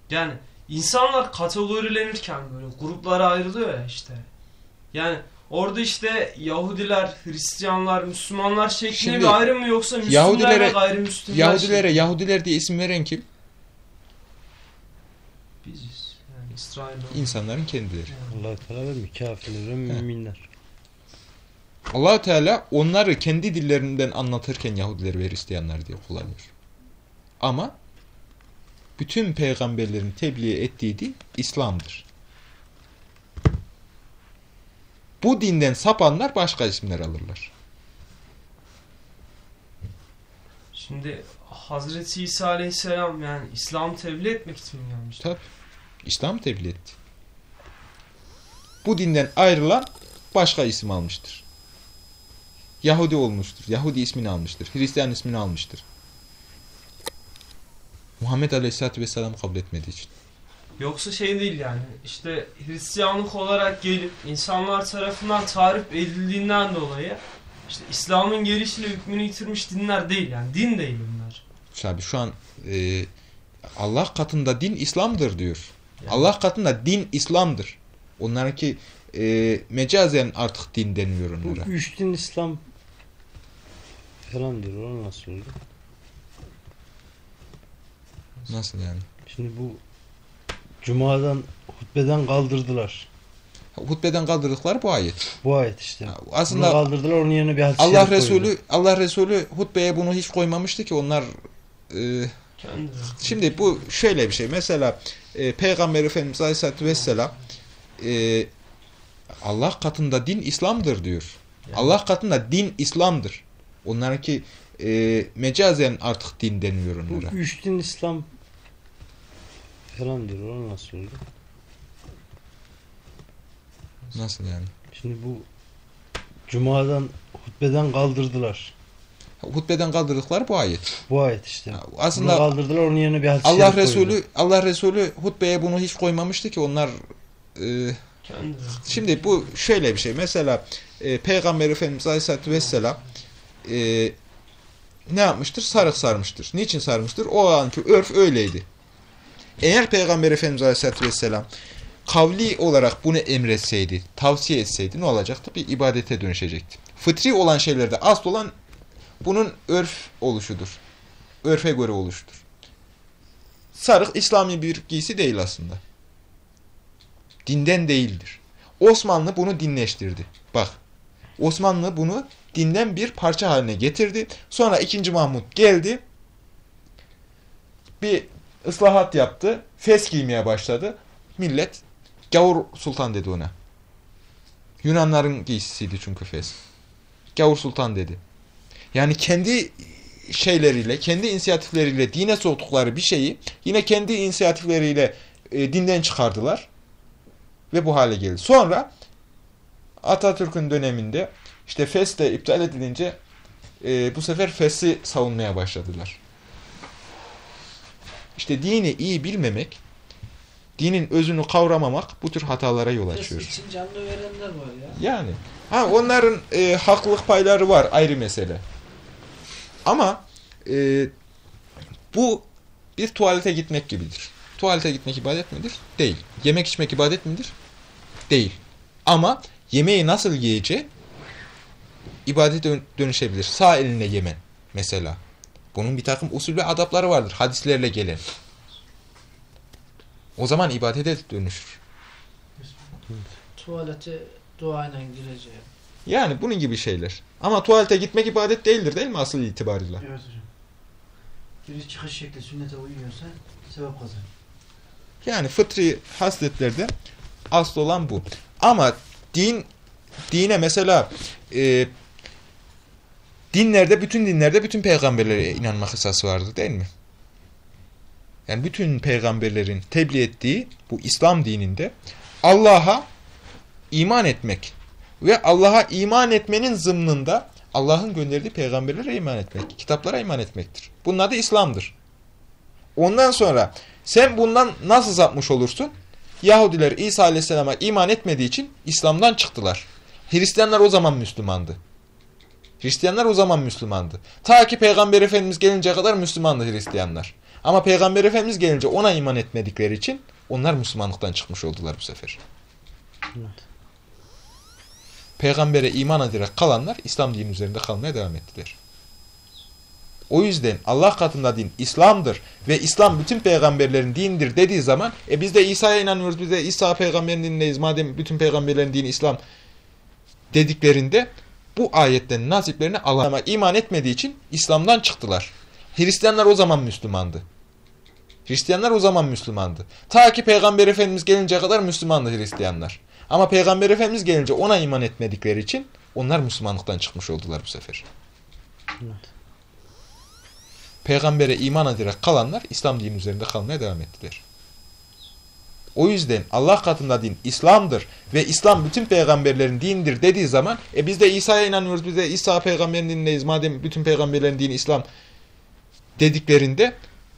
Yani insanlar kategorilenirken böyle gruplara ayrılıyor ya işte. Yani orada işte Yahudiler, Hristiyanlar, Müslümanlar şeklinde Şimdi bir ayrım mı yoksa Müslümanlar Yahudilere- gayrimüslimler Yahudilere şeklinde? Yahudiler diye isim veren kim? Biziz. İsrail İnsanların kendileri. allah Teala vermiyor. Kafirler ve müminler. allah Teala onları kendi dillerinden anlatırken Yahudiler ve Hristiyanlar diye kullanıyor. Ama bütün peygamberlerin tebliğ ettiği din İslam'dır. Bu dinden sapanlar başka isimler alırlar. Şimdi Hazreti İsa Aleyhisselam yani İslam tebliğ etmek için mi gelmiş? Tabi. İslam tebliğ etti. Bu dinden ayrılan başka isim almıştır. Yahudi olmuştur. Yahudi ismini almıştır. Hristiyan ismini almıştır. Muhammed Aleyhisselatü Vesselam kabul etmediği için. Yoksa şey değil yani işte Hristiyanlık olarak gelip insanlar tarafından tarif edildiğinden dolayı işte İslam'ın gelişiyle hükmünü yitirmiş dinler değil yani din değil bunlar. Abi şu an e, Allah katında din İslam'dır diyor. Yani. Allah katında din İslam'dır. Onlarınki e, mecazen artık din denmiyor Bu onlara. üç din İslam falan diyor. O nasıl oldu? Nasıl yani? Şimdi bu Cuma'dan hutbeden kaldırdılar. Hutbeden kaldırdıkları bu ayet. Bu ayet işte. Ya Bunu Aslında kaldırdılar onun yerine bir hadis-i Allah Resulü koydular. Allah Resulü hutbeye bunu hiç koymamıştı ki onlar e. Şimdi bu şöyle bir şey. Mesela e, Peygamber Efendimiz Aleyhisselatü Vesselam e, Allah katında din İslam'dır diyor. Yani. Allah katında din İslam'dır. Onlarınki e, mecazen artık din denmiyor Bu onlara. üç din İslam falan diyor. O nasıl oldu? Nasıl yani? Şimdi bu Cuma'dan hutbeden kaldırdılar. Hutbeden kaldırdıkları bu ayet. Bu ayet işte. Ya Bunu Aslında kaldırdılar onun yerine bir hadis-i Allah. Resulü Allah Resulü hutbeye bunu hiç koymamıştı ki onlar e. Şimdi bu şöyle bir şey. Mesela e, Peygamber Efendimiz Aleyhisselatü Vesselam e, ne yapmıştır? Sarık sarmıştır. Niçin sarmıştır? O anki örf öyleydi. Eğer Peygamber Efendimiz Aleyhisselatü Vesselam kavli olarak bunu emretseydi, tavsiye etseydi ne olacaktı? Bir ibadete dönüşecekti. Fıtri olan şeylerde asıl olan bunun örf oluşudur. Örfe göre oluştur. Sarık İslami bir giysi değil aslında. Dinden değildir. Osmanlı bunu dinleştirdi. Bak. Osmanlı bunu dinden bir parça haline getirdi. Sonra 2. Mahmut geldi. Bir ıslahat yaptı. Fes giymeye başladı. Millet Gavur Sultan dedi ona. Yunanların giysisiydi çünkü fes. Gavur Sultan dedi. Yani kendi şeyleriyle, kendi inisiyatifleriyle dine soktukları bir şeyi yine kendi inisiyatifleriyle e, dinden çıkardılar. Ve bu hale geldi. Sonra Atatürk'ün döneminde işte Fes de iptal edilince e, bu sefer Fes'i savunmaya başladılar. İşte dini iyi bilmemek, dinin özünü kavramamak bu tür hatalara yol açıyor. için canlı verenler var ya. Yani ha onların e, haklılık payları var ayrı mesele. Ama e, bu bir tuvalete gitmek gibidir. Tuvalete gitmek ibadet midir? Değil. Yemek içmek ibadet midir? Değil. Ama yemeği nasıl yiyeceği ibadete dön- dönüşebilir. Sağ eline yemen mesela. Bunun bir takım usul ve adapları vardır. Hadislerle gelen. O zaman ibadete dönüşür. Tuvalete duayla gireceğim. Yani bunun gibi şeyler. Ama tuvalete gitmek ibadet değildir değil mi asıl itibarıyla? Evet hocam. Giriş çıkış şekli sünnete uyuyorsa sevap kazanır. Yani fıtri hasletlerde asıl olan bu. Ama din dine mesela e, dinlerde bütün dinlerde bütün peygamberlere inanmak esası vardır değil mi? Yani bütün peygamberlerin tebliğ ettiği bu İslam dininde Allah'a iman etmek ve Allah'a iman etmenin zımnında Allah'ın gönderdiği peygamberlere iman etmek, kitaplara iman etmektir. Bunun adı İslam'dır. Ondan sonra sen bundan nasıl sapmış olursun? Yahudiler İsa Aleyhisselam'a iman etmediği için İslam'dan çıktılar. Hristiyanlar o zaman Müslümandı. Hristiyanlar o zaman Müslümandı. Ta ki Peygamber Efendimiz gelinceye kadar Müslümandı Hristiyanlar. Ama Peygamber Efendimiz gelince ona iman etmedikleri için onlar Müslümanlıktan çıkmış oldular bu sefer. Evet. Peygambere iman ederek kalanlar İslam dinin üzerinde kalmaya devam ettiler. O yüzden Allah katında din İslam'dır ve İslam bütün peygamberlerin dinidir dediği zaman e biz de İsa'ya inanıyoruz, biz de İsa peygamberin dinindeyiz madem bütün peygamberlerin dini İslam dediklerinde bu ayetten nasiplerini Allah iman etmediği için İslam'dan çıktılar. Hristiyanlar o zaman Müslümandı. Hristiyanlar o zaman Müslümandı. Ta ki Peygamber Efendimiz gelinceye kadar Müslümandı Hristiyanlar. Ama Peygamber Efendimiz gelince ona iman etmedikleri için onlar Müslümanlıktan çıkmış oldular bu sefer. Evet. Peygambere iman ederek kalanlar İslam dini üzerinde kalmaya devam ettiler. O yüzden Allah katında din İslam'dır ve İslam bütün peygamberlerin dinidir dediği zaman e biz de İsa'ya inanıyoruz, biz de İsa peygamberin dinindeyiz madem bütün peygamberlerin dini İslam dediklerinde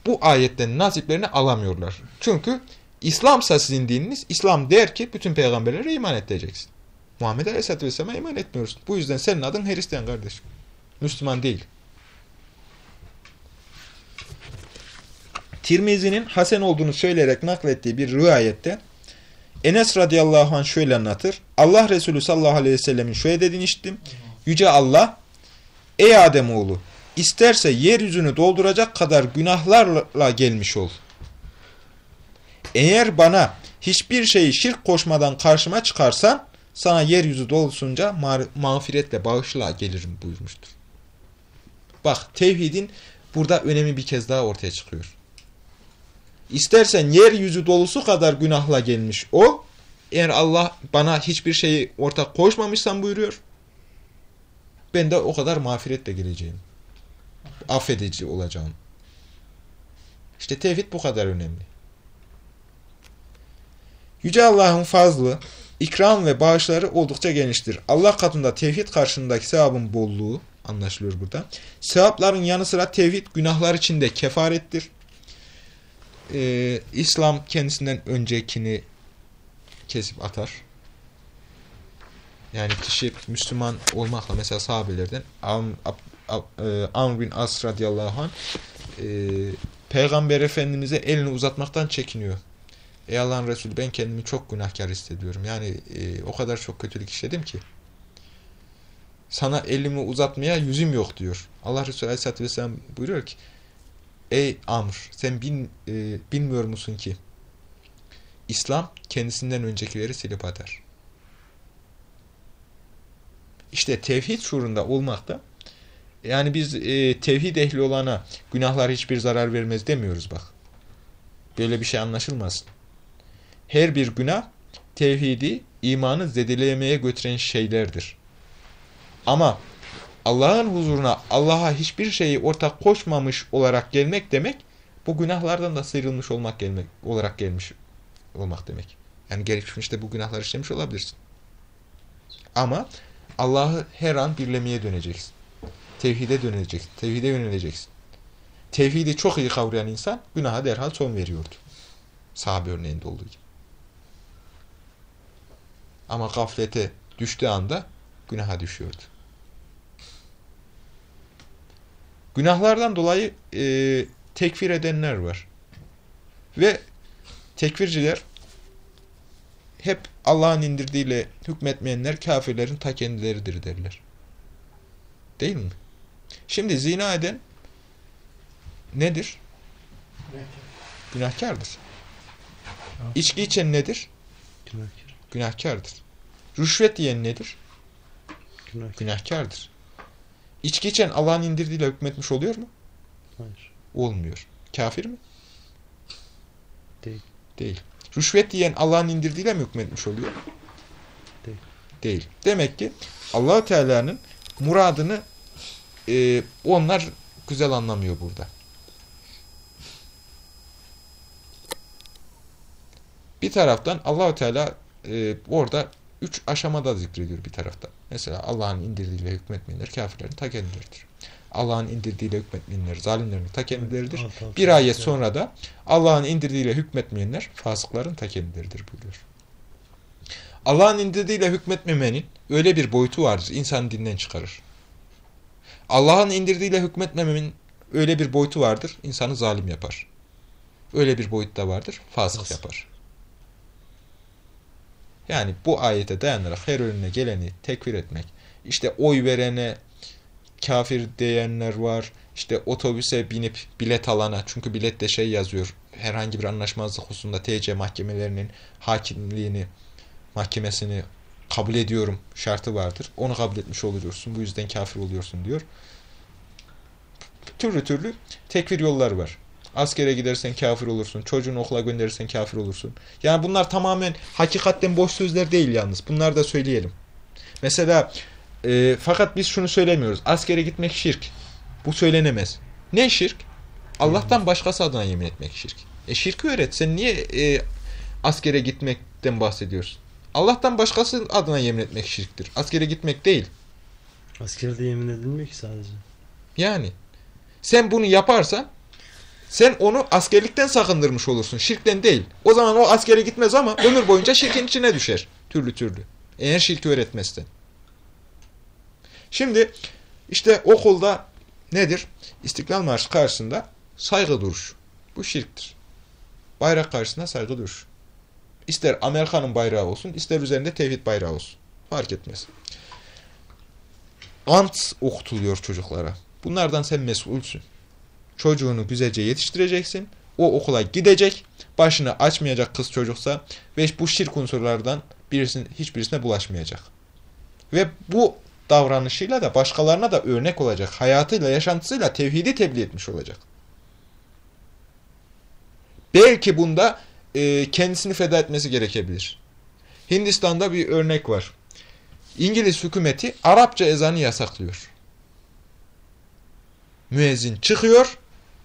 bu ayetten nasiplerini alamıyorlar. Çünkü İslamsa sizin dininiz, İslam der ki bütün peygamberlere iman edeceksin. Muhammed Aleyhisselatü Vesselam'a iman etmiyorsun. Bu yüzden senin adın Hristiyan kardeşim. Müslüman değil. Tirmizi'nin Hasan olduğunu söyleyerek naklettiği bir rivayette Enes radıyallahu anh şöyle anlatır. Allah Resulü sallallahu aleyhi ve sellemin şöyle dediğini işittim. Yüce Allah, ey Ademoğlu, isterse yeryüzünü dolduracak kadar günahlarla gelmiş ol. Eğer bana hiçbir şeyi şirk koşmadan karşıma çıkarsan, sana yeryüzü dolusunca ma mağfiretle bağışla gelirim buyurmuştur. Bak tevhidin burada önemi bir kez daha ortaya çıkıyor. İstersen yeryüzü dolusu kadar günahla gelmiş ol. Eğer Allah bana hiçbir şeyi ortak koşmamışsan buyuruyor. Ben de o kadar mağfiretle geleceğim. Affedici olacağım. İşte tevhid bu kadar önemli. Yüce Allah'ın fazlı, ikram ve bağışları oldukça geniştir. Allah katında tevhid karşısındaki sevabın bolluğu anlaşılıyor burada. Sevapların yanı sıra tevhid günahlar için de kefarettir. Ee, İslam kendisinden öncekini kesip atar. Yani kişi Müslüman olmakla mesela sahabelerden Amr, e, Amr bin As radıyallahu anh e, Peygamber Efendimiz'e elini uzatmaktan çekiniyor. Ey Allah'ın Resulü ben kendimi çok günahkar hissediyorum. Yani e, o kadar çok kötülük işledim ki. Sana elimi uzatmaya yüzüm yok diyor. Allah Resulü Aleyhisselatü Vesselam buyuruyor ki Ey Amr sen bin, e, bilmiyor musun ki İslam kendisinden öncekileri silip atar. İşte tevhid şuurunda olmakta yani biz e, tevhid ehli olana günahlar hiçbir zarar vermez demiyoruz bak. Böyle bir şey anlaşılmasın. Her bir günah tevhidi, imanı zedelemeye götüren şeylerdir. Ama Allah'ın huzuruna Allah'a hiçbir şeyi ortak koşmamış olarak gelmek demek, bu günahlardan da sıyrılmış olmak gelmek olarak gelmiş olmak demek. Yani geçmişte bu günahları işlemiş olabilirsin. Ama Allah'ı her an birlemeye döneceksin. Tevhide döneceksin. Tevhide yöneleceksin. Tevhidi çok iyi kavrayan insan günaha derhal son veriyordu. Sahabe örneğinde olduğu gibi. Ama gaflete düştüğü anda günaha düşüyordu. Günahlardan dolayı e, tekfir edenler var. Ve tekfirciler hep Allah'ın indirdiğiyle hükmetmeyenler kafirlerin ta kendileridir derler. Değil mi? Şimdi zina eden nedir? Günahkardır. İçki içen nedir? Günahkar. Günahkardır. Rüşvet yiyen nedir? Günahkar. Günahkardır. İçki içen Allah'ın indirdiğiyle hükmetmiş oluyor mu? Hayır. Olmuyor. Kafir mi? Değil. Değil. Rüşvet yiyen Allah'ın indirdiğiyle mi hükmetmiş oluyor? Değil. Değil. Demek ki allah Teala'nın muradını e, onlar güzel anlamıyor burada. Bir taraftan Allahu Teala e, orada üç aşamada zikrediyor bir taraftan. Mesela Allah'ın indirdiğiyle hükmetmeyenler kafirlerin ta kendileridir. Allah'ın indirdiğiyle hükmetmeyenler zalimlerin ta kendileridir. Bir ayet sonra da Allah'ın indirdiğiyle hükmetmeyenler fasıkların ta kendileridir buyuruyor. Allah'ın indirdiğiyle hükmetmemenin öyle bir boyutu vardır. İnsanı dinden çıkarır. Allah'ın indirdiğiyle hükmetmemenin öyle bir boyutu vardır. insanı zalim yapar. Öyle bir boyut da vardır. Fasık Fasık. yapar. Yani bu ayete dayanarak her önüne geleni tekfir etmek. İşte oy verene kafir diyenler var. İşte otobüse binip bilet alana çünkü bilette şey yazıyor. Herhangi bir anlaşmazlık hususunda TC mahkemelerinin hakimliğini mahkemesini kabul ediyorum şartı vardır. Onu kabul etmiş oluyorsun. Bu yüzden kafir oluyorsun diyor. Türlü türlü tekfir yolları var. Askere gidersen kafir olursun. Çocuğunu okula gönderirsen kafir olursun. Yani bunlar tamamen hakikatten boş sözler değil yalnız. Bunları da söyleyelim. Mesela e, fakat biz şunu söylemiyoruz. Askere gitmek şirk. Bu söylenemez. Ne şirk? Allah'tan başkası adına yemin etmek şirk. E şirki öğret. Sen niye e, askere gitmekten bahsediyorsun. Allah'tan başkası adına yemin etmek şirktir. Askere gitmek değil. Askerde yemin edilmiyor ki sadece. Yani sen bunu yaparsan sen onu askerlikten sakındırmış olursun. Şirkten değil. O zaman o askere gitmez ama ömür boyunca şirkin içine düşer. Türlü türlü. Eğer şirki öğretmezsen. Şimdi işte okulda nedir? İstiklal Marşı karşısında saygı duruşu. Bu şirktir. Bayrak karşısında saygı duruşu. İster Amerika'nın bayrağı olsun, ister üzerinde tevhid bayrağı olsun. Fark etmez. Ant okutuluyor çocuklara. Bunlardan sen mesulsün. Çocuğunu güzelce yetiştireceksin. O okula gidecek. Başını açmayacak kız çocuksa ve bu şirk unsurlardan birisinin, hiçbirisine bulaşmayacak. Ve bu davranışıyla da başkalarına da örnek olacak. Hayatıyla, yaşantısıyla tevhidi tebliğ etmiş olacak. Belki bunda e, kendisini feda etmesi gerekebilir. Hindistan'da bir örnek var. İngiliz hükümeti Arapça ezanı yasaklıyor. Müezzin çıkıyor,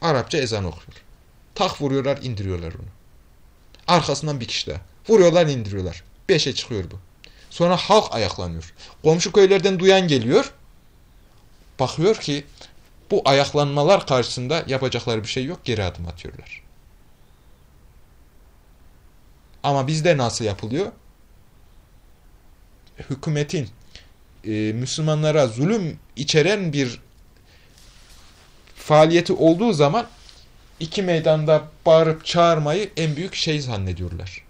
Arapça ezan okuyor. Tak vuruyorlar, indiriyorlar onu. Arkasından bir kişi daha. Vuruyorlar, indiriyorlar. Beşe çıkıyor bu. Sonra halk ayaklanıyor. Komşu köylerden duyan geliyor. Bakıyor ki bu ayaklanmalar karşısında yapacakları bir şey yok. Geri adım atıyorlar. Ama bizde nasıl yapılıyor? Hükümetin e, Müslümanlara zulüm içeren bir faaliyeti olduğu zaman iki meydanda bağırıp çağırmayı en büyük şey zannediyorlar.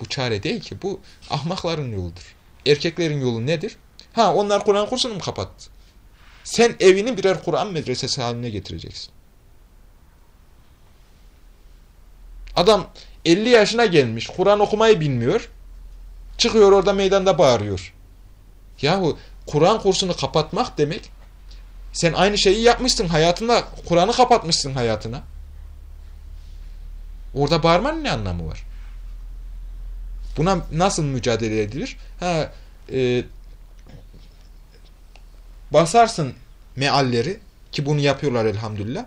Bu çare değil ki. Bu ahmakların yoludur. Erkeklerin yolu nedir? Ha onlar Kur'an kursunu mu kapattı? Sen evini birer Kur'an medresesi haline getireceksin. Adam 50 yaşına gelmiş. Kur'an okumayı bilmiyor. Çıkıyor orada meydanda bağırıyor. Yahu Kur'an kursunu kapatmak demek sen aynı şeyi yapmışsın hayatında. Kur'an'ı kapatmışsın hayatına. Orada bağırmanın ne anlamı var? Buna nasıl mücadele edilir? Ha, e, basarsın mealleri ki bunu yapıyorlar elhamdülillah.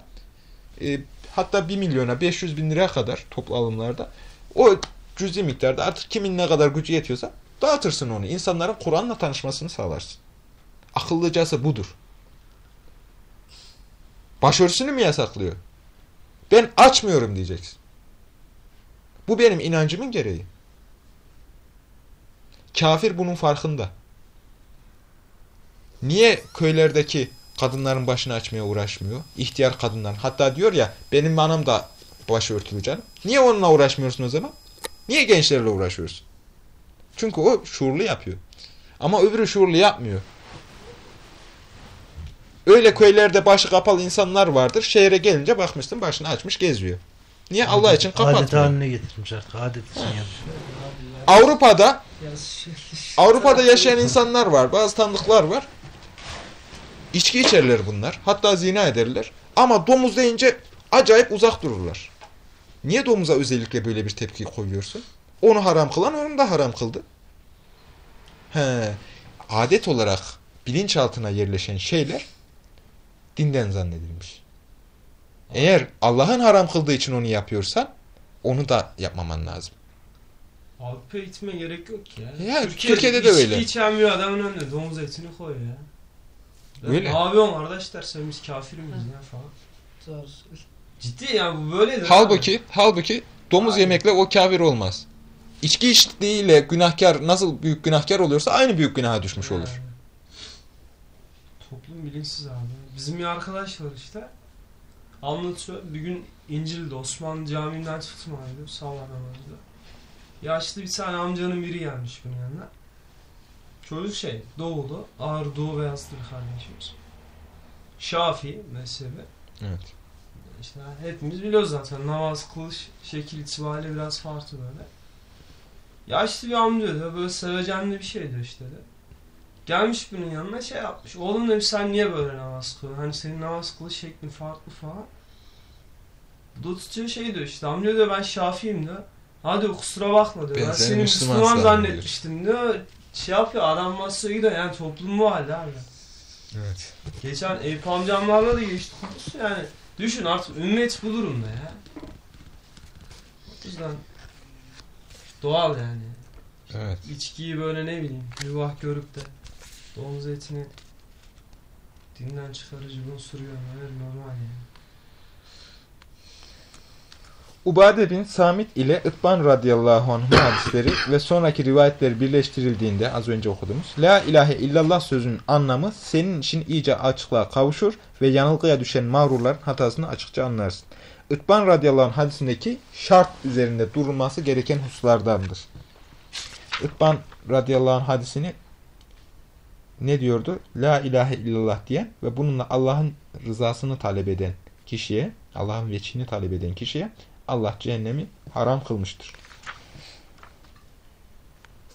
E, hatta 1 milyona 500 bin liraya kadar toplu alımlarda o cüzi miktarda artık kimin ne kadar gücü yetiyorsa dağıtırsın onu. İnsanların Kur'an'la tanışmasını sağlarsın. Akıllıcası budur. Başörtüsünü mü yasaklıyor? Ben açmıyorum diyeceksin. Bu benim inancımın gereği. Kafir bunun farkında. Niye köylerdeki kadınların başını açmaya uğraşmıyor? İhtiyar kadınlar. Hatta diyor ya benim anam da başörtülü canım. Niye onunla uğraşmıyorsun o zaman? Niye gençlerle uğraşıyorsun? Çünkü o şuurlu yapıyor. Ama öbürü şuurlu yapmıyor. Öyle köylerde başı kapalı insanlar vardır. Şehre gelince bakmışsın başını açmış geziyor. Niye? Allah için Adet kapatmıyor. haline getirmiş artık. Adet için yapmış. Avrupa'da şey- Avrupa'da yaşayan insanlar var. Bazı tanıdıklar var. İçki içerler bunlar. Hatta zina ederler. Ama domuz deyince acayip uzak dururlar. Niye domuza özellikle böyle bir tepki koyuyorsun? Onu haram kılan onu da haram kıldı. He, adet olarak bilinçaltına yerleşen şeyler dinden zannedilmiş. Eğer Allah'ın haram kıldığı için onu yapıyorsan onu da yapmaman lazım. Avrupa'ya gitme gerek yok ki ya. Ya, Türkiye'de de öyle. içki içen bir adamın önüne domuz etini koy ya. Ben Öyle. Ne yapıyorsun kardeş dersen biz kafir miyiz ya falan. Ciddi yani bu böyledir. Halbuki, halbuki domuz Aynen. yemekle o kafir olmaz. İçki içtiğiyle günahkar nasıl büyük günahkar oluyorsa aynı büyük günaha düşmüş olur. Yani. Toplum bilinçsiz abi. Bizim bir arkadaş var işte. Anlatıyor. Bir gün İncil'de Osmanlı Camii'nden çıktım abi. Sabah namazda. Yaşlı bir tane amcanın biri gelmiş bunun yanına. Çocuk şey doğulu. Ağır doğu beyazlı bir kardeşimiz. Şafii mezhebi. Evet. İşte hepimiz biliyoruz zaten namaz kılış şekil itibariyle biraz farklı böyle. Yaşlı bir amca diyor böyle sevecenli bir şey diyor işte de. Gelmiş bunun yanına şey yapmış. Oğlum demiş sen niye böyle namaz kılıyorsun? Hani senin namaz kılış şeklin farklı falan. Bu da tutuyor şey diyor işte amca diyor ben Şafi'yim diyor. Hadi kusura bakma diyor. Ben Ben, seni Müslüman Müslüman, sandım diyor. zannetmiştim diyor. Şey yapıyor adam masaya gidiyor yani toplum bu halde abi. Evet. Geçen Eyüp amcamlarla da geçti konusu yani. Düşün artık ümmet bu durumda ya. O yüzden Doğal yani. Evet. İçkiyi böyle ne bileyim mübah görüp de domuz etini dinden çıkarıcı bunu sürüyor. Normal yani. Ubade bin Samit ile İtban radıyallahu anh hadisleri ve sonraki rivayetler birleştirildiğinde az önce okuduğumuz La ilahe illallah sözünün anlamı senin için iyice açıklığa kavuşur ve yanılgıya düşen mağrurların hatasını açıkça anlarsın. İtban radıyallahu anh hadisindeki şart üzerinde durulması gereken hususlardandır. İtban radıyallahu anh hadisini ne diyordu? La ilahe illallah diyen ve bununla Allah'ın rızasını talep eden kişiye, Allah'ın veçhini talep eden kişiye Allah cehennemi haram kılmıştır.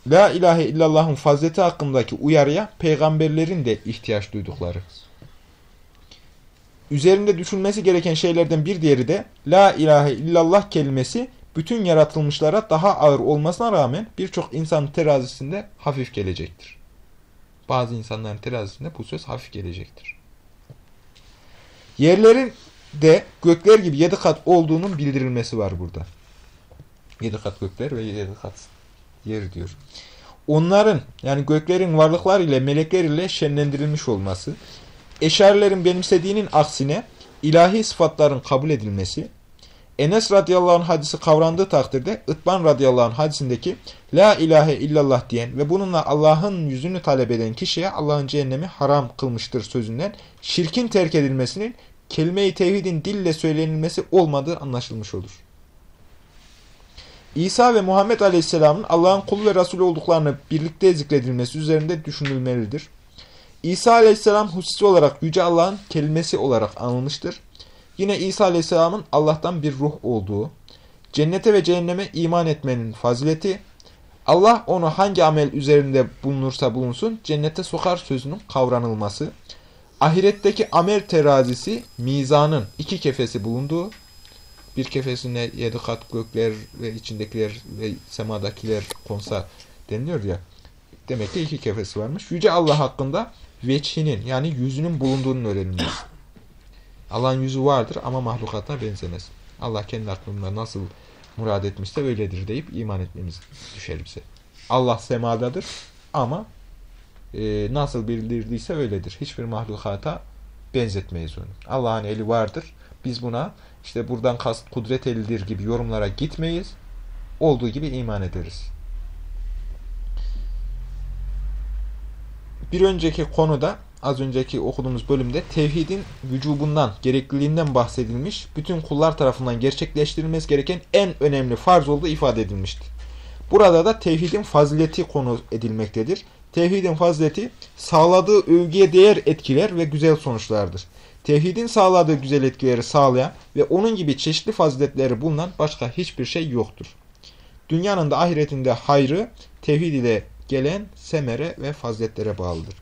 La ilahe illallah'ın fazileti hakkındaki uyarıya peygamberlerin de ihtiyaç duydukları. Üzerinde düşünmesi gereken şeylerden bir diğeri de La ilahe illallah kelimesi bütün yaratılmışlara daha ağır olmasına rağmen birçok insanın terazisinde hafif gelecektir. Bazı insanların terazisinde bu söz hafif gelecektir. Yerlerin de gökler gibi yedi kat olduğunun bildirilmesi var burada. Yedi kat gökler ve yedi kat yer diyor. Onların yani göklerin varlıklar ile melekler ile şenlendirilmiş olması, eşarilerin benimsediğinin aksine ilahi sıfatların kabul edilmesi, Enes radıyallahu anh hadisi kavrandığı takdirde İtban radıyallahu anh hadisindeki La ilahe illallah diyen ve bununla Allah'ın yüzünü talep eden kişiye Allah'ın cehennemi haram kılmıştır sözünden şirkin terk edilmesinin kelime-i tevhidin dille söylenilmesi olmadığı anlaşılmış olur. İsa ve Muhammed Aleyhisselam'ın Allah'ın kulu ve Resulü olduklarını birlikte zikredilmesi üzerinde düşünülmelidir. İsa Aleyhisselam hususi olarak Yüce Allah'ın kelimesi olarak anılmıştır. Yine İsa Aleyhisselam'ın Allah'tan bir ruh olduğu, cennete ve cehenneme iman etmenin fazileti, Allah onu hangi amel üzerinde bulunursa bulunsun cennete sokar sözünün kavranılması, ahiretteki amel terazisi mizanın iki kefesi bulunduğu, bir kefesine yedi kat gökler ve içindekiler ve semadakiler konsa deniliyor ya, demek ki iki kefesi varmış. Yüce Allah hakkında veçhinin yani yüzünün bulunduğunun öğrenilmesi. Allah'ın yüzü vardır ama mahlukatına benzemez. Allah kendi aklında nasıl murad etmişse öyledir deyip iman etmemiz düşer bize. Allah semadadır ama e, nasıl bildirdiyse öyledir. Hiçbir mahlukata benzetmeyiz onu. Allah'ın eli vardır. Biz buna işte buradan kast kudret elidir gibi yorumlara gitmeyiz. Olduğu gibi iman ederiz. Bir önceki konuda az önceki okuduğumuz bölümde tevhidin vücubundan, gerekliliğinden bahsedilmiş, bütün kullar tarafından gerçekleştirilmesi gereken en önemli farz olduğu ifade edilmişti. Burada da tevhidin fazileti konu edilmektedir. Tevhidin fazileti sağladığı övgüye değer etkiler ve güzel sonuçlardır. Tevhidin sağladığı güzel etkileri sağlayan ve onun gibi çeşitli faziletleri bulunan başka hiçbir şey yoktur. Dünyanın da ahiretinde hayrı tevhid ile gelen semere ve faziletlere bağlıdır.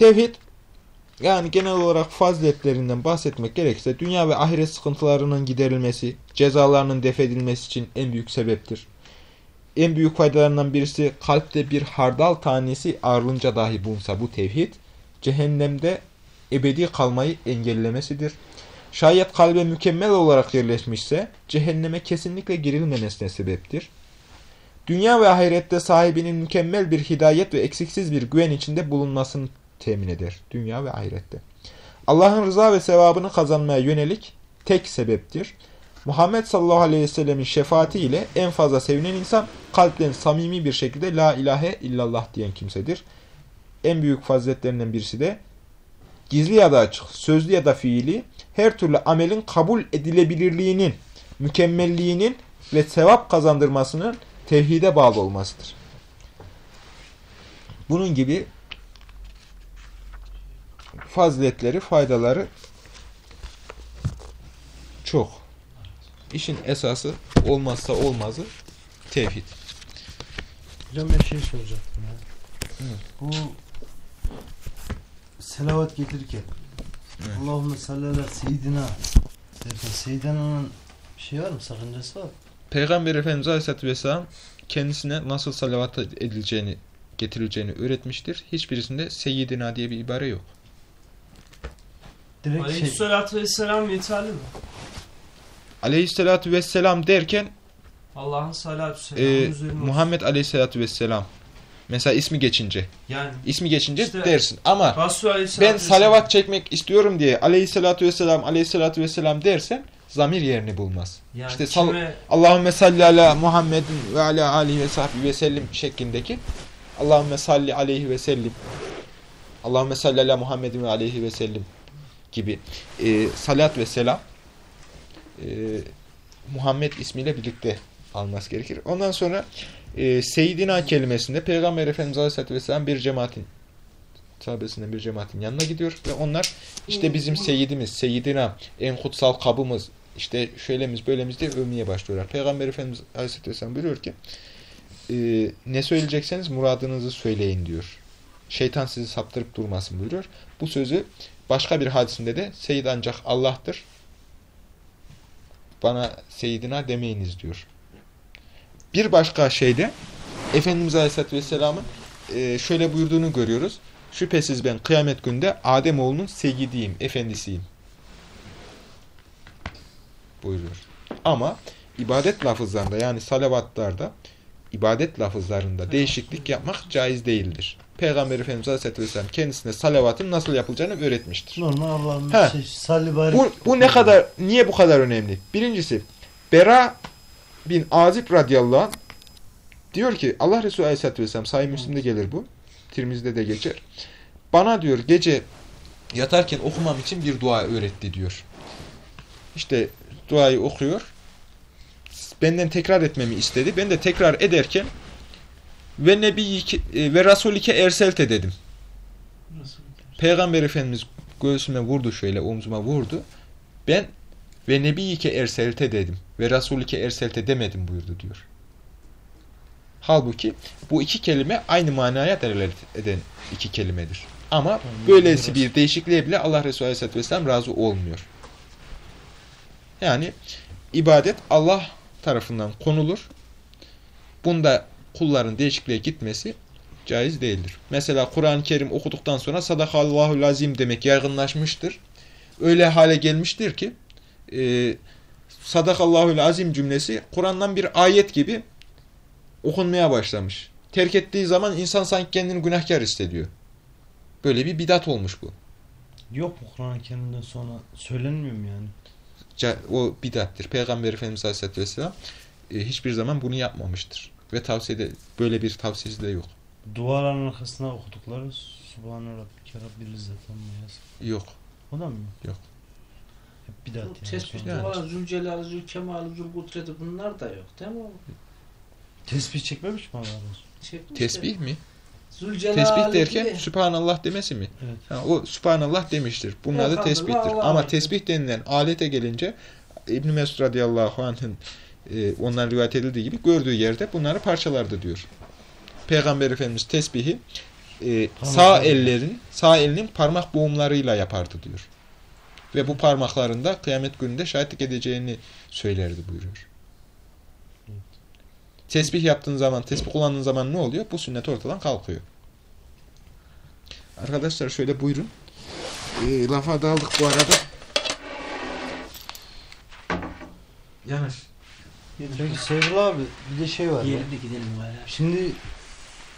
Tevhid yani genel olarak faziletlerinden bahsetmek gerekirse dünya ve ahiret sıkıntılarının giderilmesi, cezalarının defedilmesi için en büyük sebeptir. En büyük faydalarından birisi kalpte bir hardal tanesi ağırlınca dahi bulunsa bu tevhid, cehennemde ebedi kalmayı engellemesidir. Şayet kalbe mükemmel olarak yerleşmişse cehenneme kesinlikle girilmemesine sebeptir. Dünya ve ahirette sahibinin mükemmel bir hidayet ve eksiksiz bir güven içinde bulunmasını temin eder. Dünya ve ahirette. Allah'ın rıza ve sevabını kazanmaya yönelik tek sebeptir. Muhammed sallallahu aleyhi ve sellemin şefaati ile en fazla sevinen insan kalpten samimi bir şekilde la ilahe illallah diyen kimsedir. En büyük faziletlerinden birisi de gizli ya da açık, sözlü ya da fiili her türlü amelin kabul edilebilirliğinin, mükemmelliğinin ve sevap kazandırmasının tevhide bağlı olmasıdır. Bunun gibi faziletleri, faydaları çok. İşin esası olmazsa olmazı tevhid. Hocam ben şey soracaktım ya. Evet. Bu selavat getirirken Evet. Allahümme salli ala seyyidina derken seyyidina'nın bir şey var mı? Sakıncası var mı? Peygamber Efendimiz Aleyhisselatü Vesselam kendisine nasıl salavat edileceğini, getirileceğini öğretmiştir. Hiçbirisinde Seyyidina diye bir ibare yok. Direkt şey, Aleyhisselatü Vesselam yeterli mi? aleyhissalatü vesselam derken Allah'ın salatü e, selamı üzerine olsun. Muhammed aleyhissalatü vesselam mesela ismi geçince Yani ismi geçince İşte- dersin ama Aleyhisselatü ben salavat çekmek istiyorum diye aleyhissalatü vesselam aleyhissalatü vesselam dersen zamir yerini bulmaz. yani işte kime, Allahümme salli ala Muhammedin ve ala alihi ve sahbihi ve sellim şeklindeki Allahümme salli aleyhi ve sellim Allahümme salli ala Muhammedin ve aleyhi ve sellim gibi e, salat ve selam e, Muhammed ismiyle birlikte alması gerekir. Ondan sonra e, Seyyidina kelimesinde Peygamber Efendimiz Aleyhisselatü Vesselam bir cemaatin sahabesinden bir cemaatin yanına gidiyor ve onlar işte bizim seyyidimiz, seyyidina, en kutsal kabımız, işte şöylemiz böylemiz diye övmeye başlıyorlar. Peygamber Efendimiz Aleyhisselatü Vesselam buyuruyor ki e, ne söyleyecekseniz muradınızı söyleyin diyor. Şeytan sizi saptırıp durmasın buyuruyor. Bu sözü başka bir hadisinde de Seyyid ancak Allah'tır. Bana Seyyidina demeyiniz diyor. Bir başka şeyde Efendimiz Aleyhisselatü Vesselam'ın e, şöyle buyurduğunu görüyoruz. Şüphesiz ben kıyamet günde Ademoğlunun seyyidiyim, efendisiyim. Buyuruyor. Ama ibadet lafızlarında yani salavatlarda ibadet lafızlarında değişiklik yapmak caiz değildir. Peygamber Efendimiz Aleyhisselatü Vesselam kendisine salavatın nasıl yapılacağını öğretmiştir. Normal Allah'ın şey, salli bari. Bu, bu ne kadar, niye bu kadar önemli? Birincisi, Bera bin Azib radıyallahu anh diyor ki, Allah Resulü aleyhissalatü vesselam, Sahih Müslim'de gelir bu, Tirmiz'de de geçer. Bana diyor, gece yatarken okumam için bir dua öğretti diyor. İşte duayı okuyor, benden tekrar etmemi istedi. Ben de tekrar ederken ve Nebi ve Rasulike erselte dedim. Peygamber Efendimiz göğsüme vurdu şöyle omzuma vurdu. Ben ve nebiyike erselte dedim. Ve rasulike erselte demedim buyurdu diyor. Halbuki bu iki kelime aynı manaya delalet eden iki kelimedir. Ama böylesi bir değişikliğe bile Allah Resulü Aleyhisselatü Vesselam razı olmuyor. Yani ibadet Allah tarafından konulur. Bunda kulların değişikliğe gitmesi caiz değildir. Mesela Kur'an-ı Kerim okuduktan sonra sadakallahu lazim demek yaygınlaşmıştır. Öyle hale gelmiştir ki e, sadakallahu azim cümlesi Kur'an'dan bir ayet gibi okunmaya başlamış. Terk ettiği zaman insan sanki kendini günahkar hissediyor. Böyle bir bidat olmuş bu. Yok mu Kur'an-ı Kerim'den sonra söylenmiyor mu yani? O bidattir. Peygamber Efendimiz Aleyhisselatü Vesselam e, hiçbir zaman bunu yapmamıştır. Ve tavsiyede böyle bir tavsiyesi de yok. Duvarların arkasına okudukları Subhane Rabbike Rabbil İzzetten yaz. Yok. O da mı? Yok. Hep bidat yani. Tespih Sonra- Yani. var, Zülcelal, Zülkemal, Zülkudreti bunlar da yok değil mi? Tesbih çekmemiş mi Allah Resulü? Çekmişler. Tesbih mi? Zülcelal Tesbih derken diye. Sübhanallah demesi mi? Evet. Ha, o Sübhanallah demiştir. Adı Elhamdülillah, tesbihtir. Ama tesbih denilen alete gelince İbn Mesud radıyallahu anh'ın e, ondan rivayet edildiği gibi gördüğü yerde bunları parçalardı diyor. Peygamber Efendimiz tesbihi e, sağ ellerin sağ elinin parmak boğumlarıyla yapardı diyor. Ve bu parmaklarında kıyamet gününde şahitlik edeceğini söylerdi buyuruyor. Tesbih yaptığın zaman, tesbih kullandığın zaman ne oluyor? Bu sünnet ortadan kalkıyor. Arkadaşlar şöyle buyurun. E, lafa daldık bu arada. Yanaş. Peki Sevgili abi bir de şey var. ya. Gidelim ya. Şimdi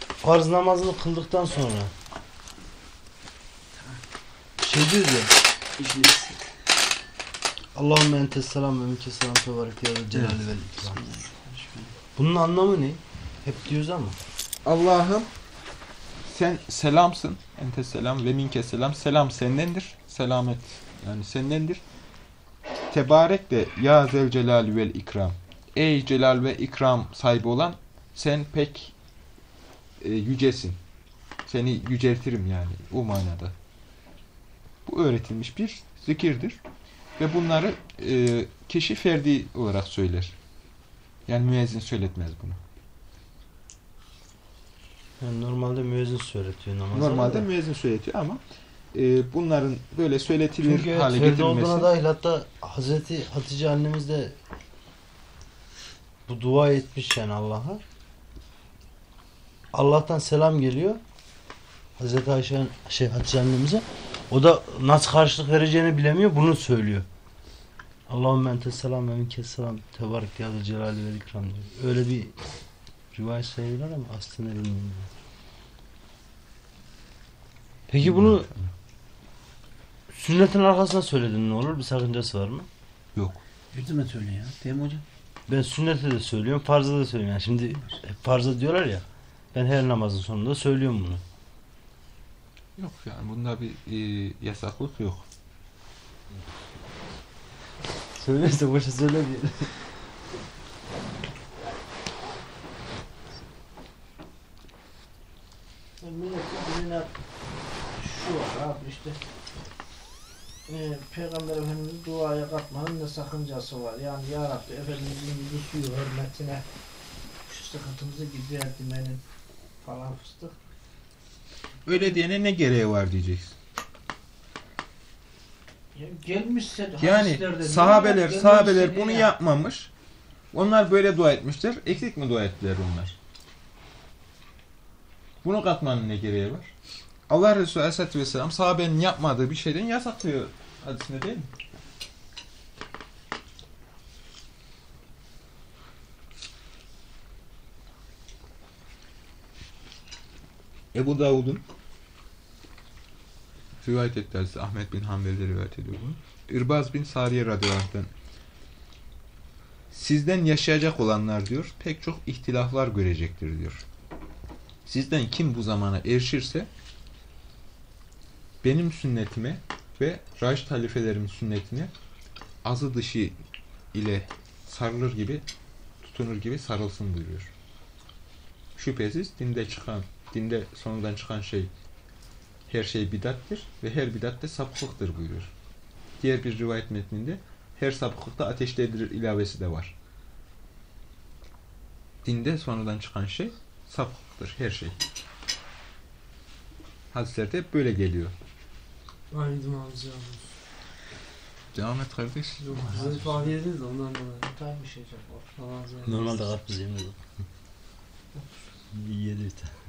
farz namazını kıldıktan sonra şey diyoruz ya İşiniz. Allahümme entes selam ve minke selam tebarek ya ve celali vel ikram. Bunun anlamı ne? Hep diyoruz ama. Allah'ım sen selamsın. Ente selam ve minke selam. Selam sendendir. Selamet yani sendendir. Tebarek de ya zel celal vel ikram. Ey celal ve ikram sahibi olan sen pek e, yücesin. Seni yüceltirim yani o manada. Bu öğretilmiş bir zikirdir. Ve bunları e, kişi ferdi olarak söyler. Yani müezzin söyletmez bunu. Yani normalde müezzin söyletiyor namazı. Normalde da. müezzin söyletiyor ama e, bunların böyle söyletilir Çünkü evet, hale ferdi olduğuna getirilmesi dahil hatta Hazreti Hatice annemiz de bu dua etmiş yani Allah'a. Allah'tan selam geliyor. Hazreti Ayşe şey Hatice annemize. O da nasıl karşılık vereceğini bilemiyor. Bunu söylüyor. Allahümme entes selam ve minkes selam tebarek ya da celali ve ikram diyor. Öyle bir rivayet sayıyorlar ama aslında bilmiyorum. Peki bunu sünnetin arkasına söyledin ne olur? Bir sakıncası var mı? Yüzüme söyle ya. Değil mi hocam? Ben sünnete de söylüyorum, farza da söylüyorum. Yani şimdi hep farza diyorlar ya. Ben her namazın sonunda söylüyorum bunu. Yok yani bunda bir e, yasaklık yok. Söylese boşa söyle diye. Milletin diline şu var abi işte. Ee, Peygamber Efendimiz duaya katmanın ne sakıncası var? Yani Ya Rabbi Efendimizin yüzü hürmetine şu sıkıntımızı gider demenin falan fıstık. Öyle diyene ne gereği var diyeceksin. Ya gelmişse Yani sahabeler sahabeler bunu ya? yapmamış. Onlar böyle dua etmişler. Eksik mi dua ettiler onlar? Bunu katmanın ne gereği var? Allah Resulü Aleyhisselatü Vesselam sahabenin yapmadığı bir şeyden yasaklıyor hadisinde değil mi? Ebu Davud'un rivayet ettiği Ahmet bin Hanbel'de rivayet ediyor bunu. İrbaz bin Sariye radıyallahu Sizden yaşayacak olanlar diyor pek çok ihtilaflar görecektir diyor. Sizden kim bu zamana erişirse benim sünnetime ve Raşid halifelerimin sünnetine azı dışı ile sarılır gibi tutunur gibi sarılsın buyuruyor. Şüphesiz dinde çıkan, dinde sonradan çıkan şey her şey bidattir ve her bidat de sapıklıktır buyuruyor. Diğer bir rivayet metninde her sapıklıkta ateşte ilavesi de var. Dinde sonradan çıkan şey sapıklıktır her şey. Hadislerde böyle geliyor. Duamızı yapıyoruz. Devam et kardeş. Siz ifade ediniz de ondan dolayı. Tabii bir şey yok. Normalde karpuz yemiyordu. Yedi bir tane.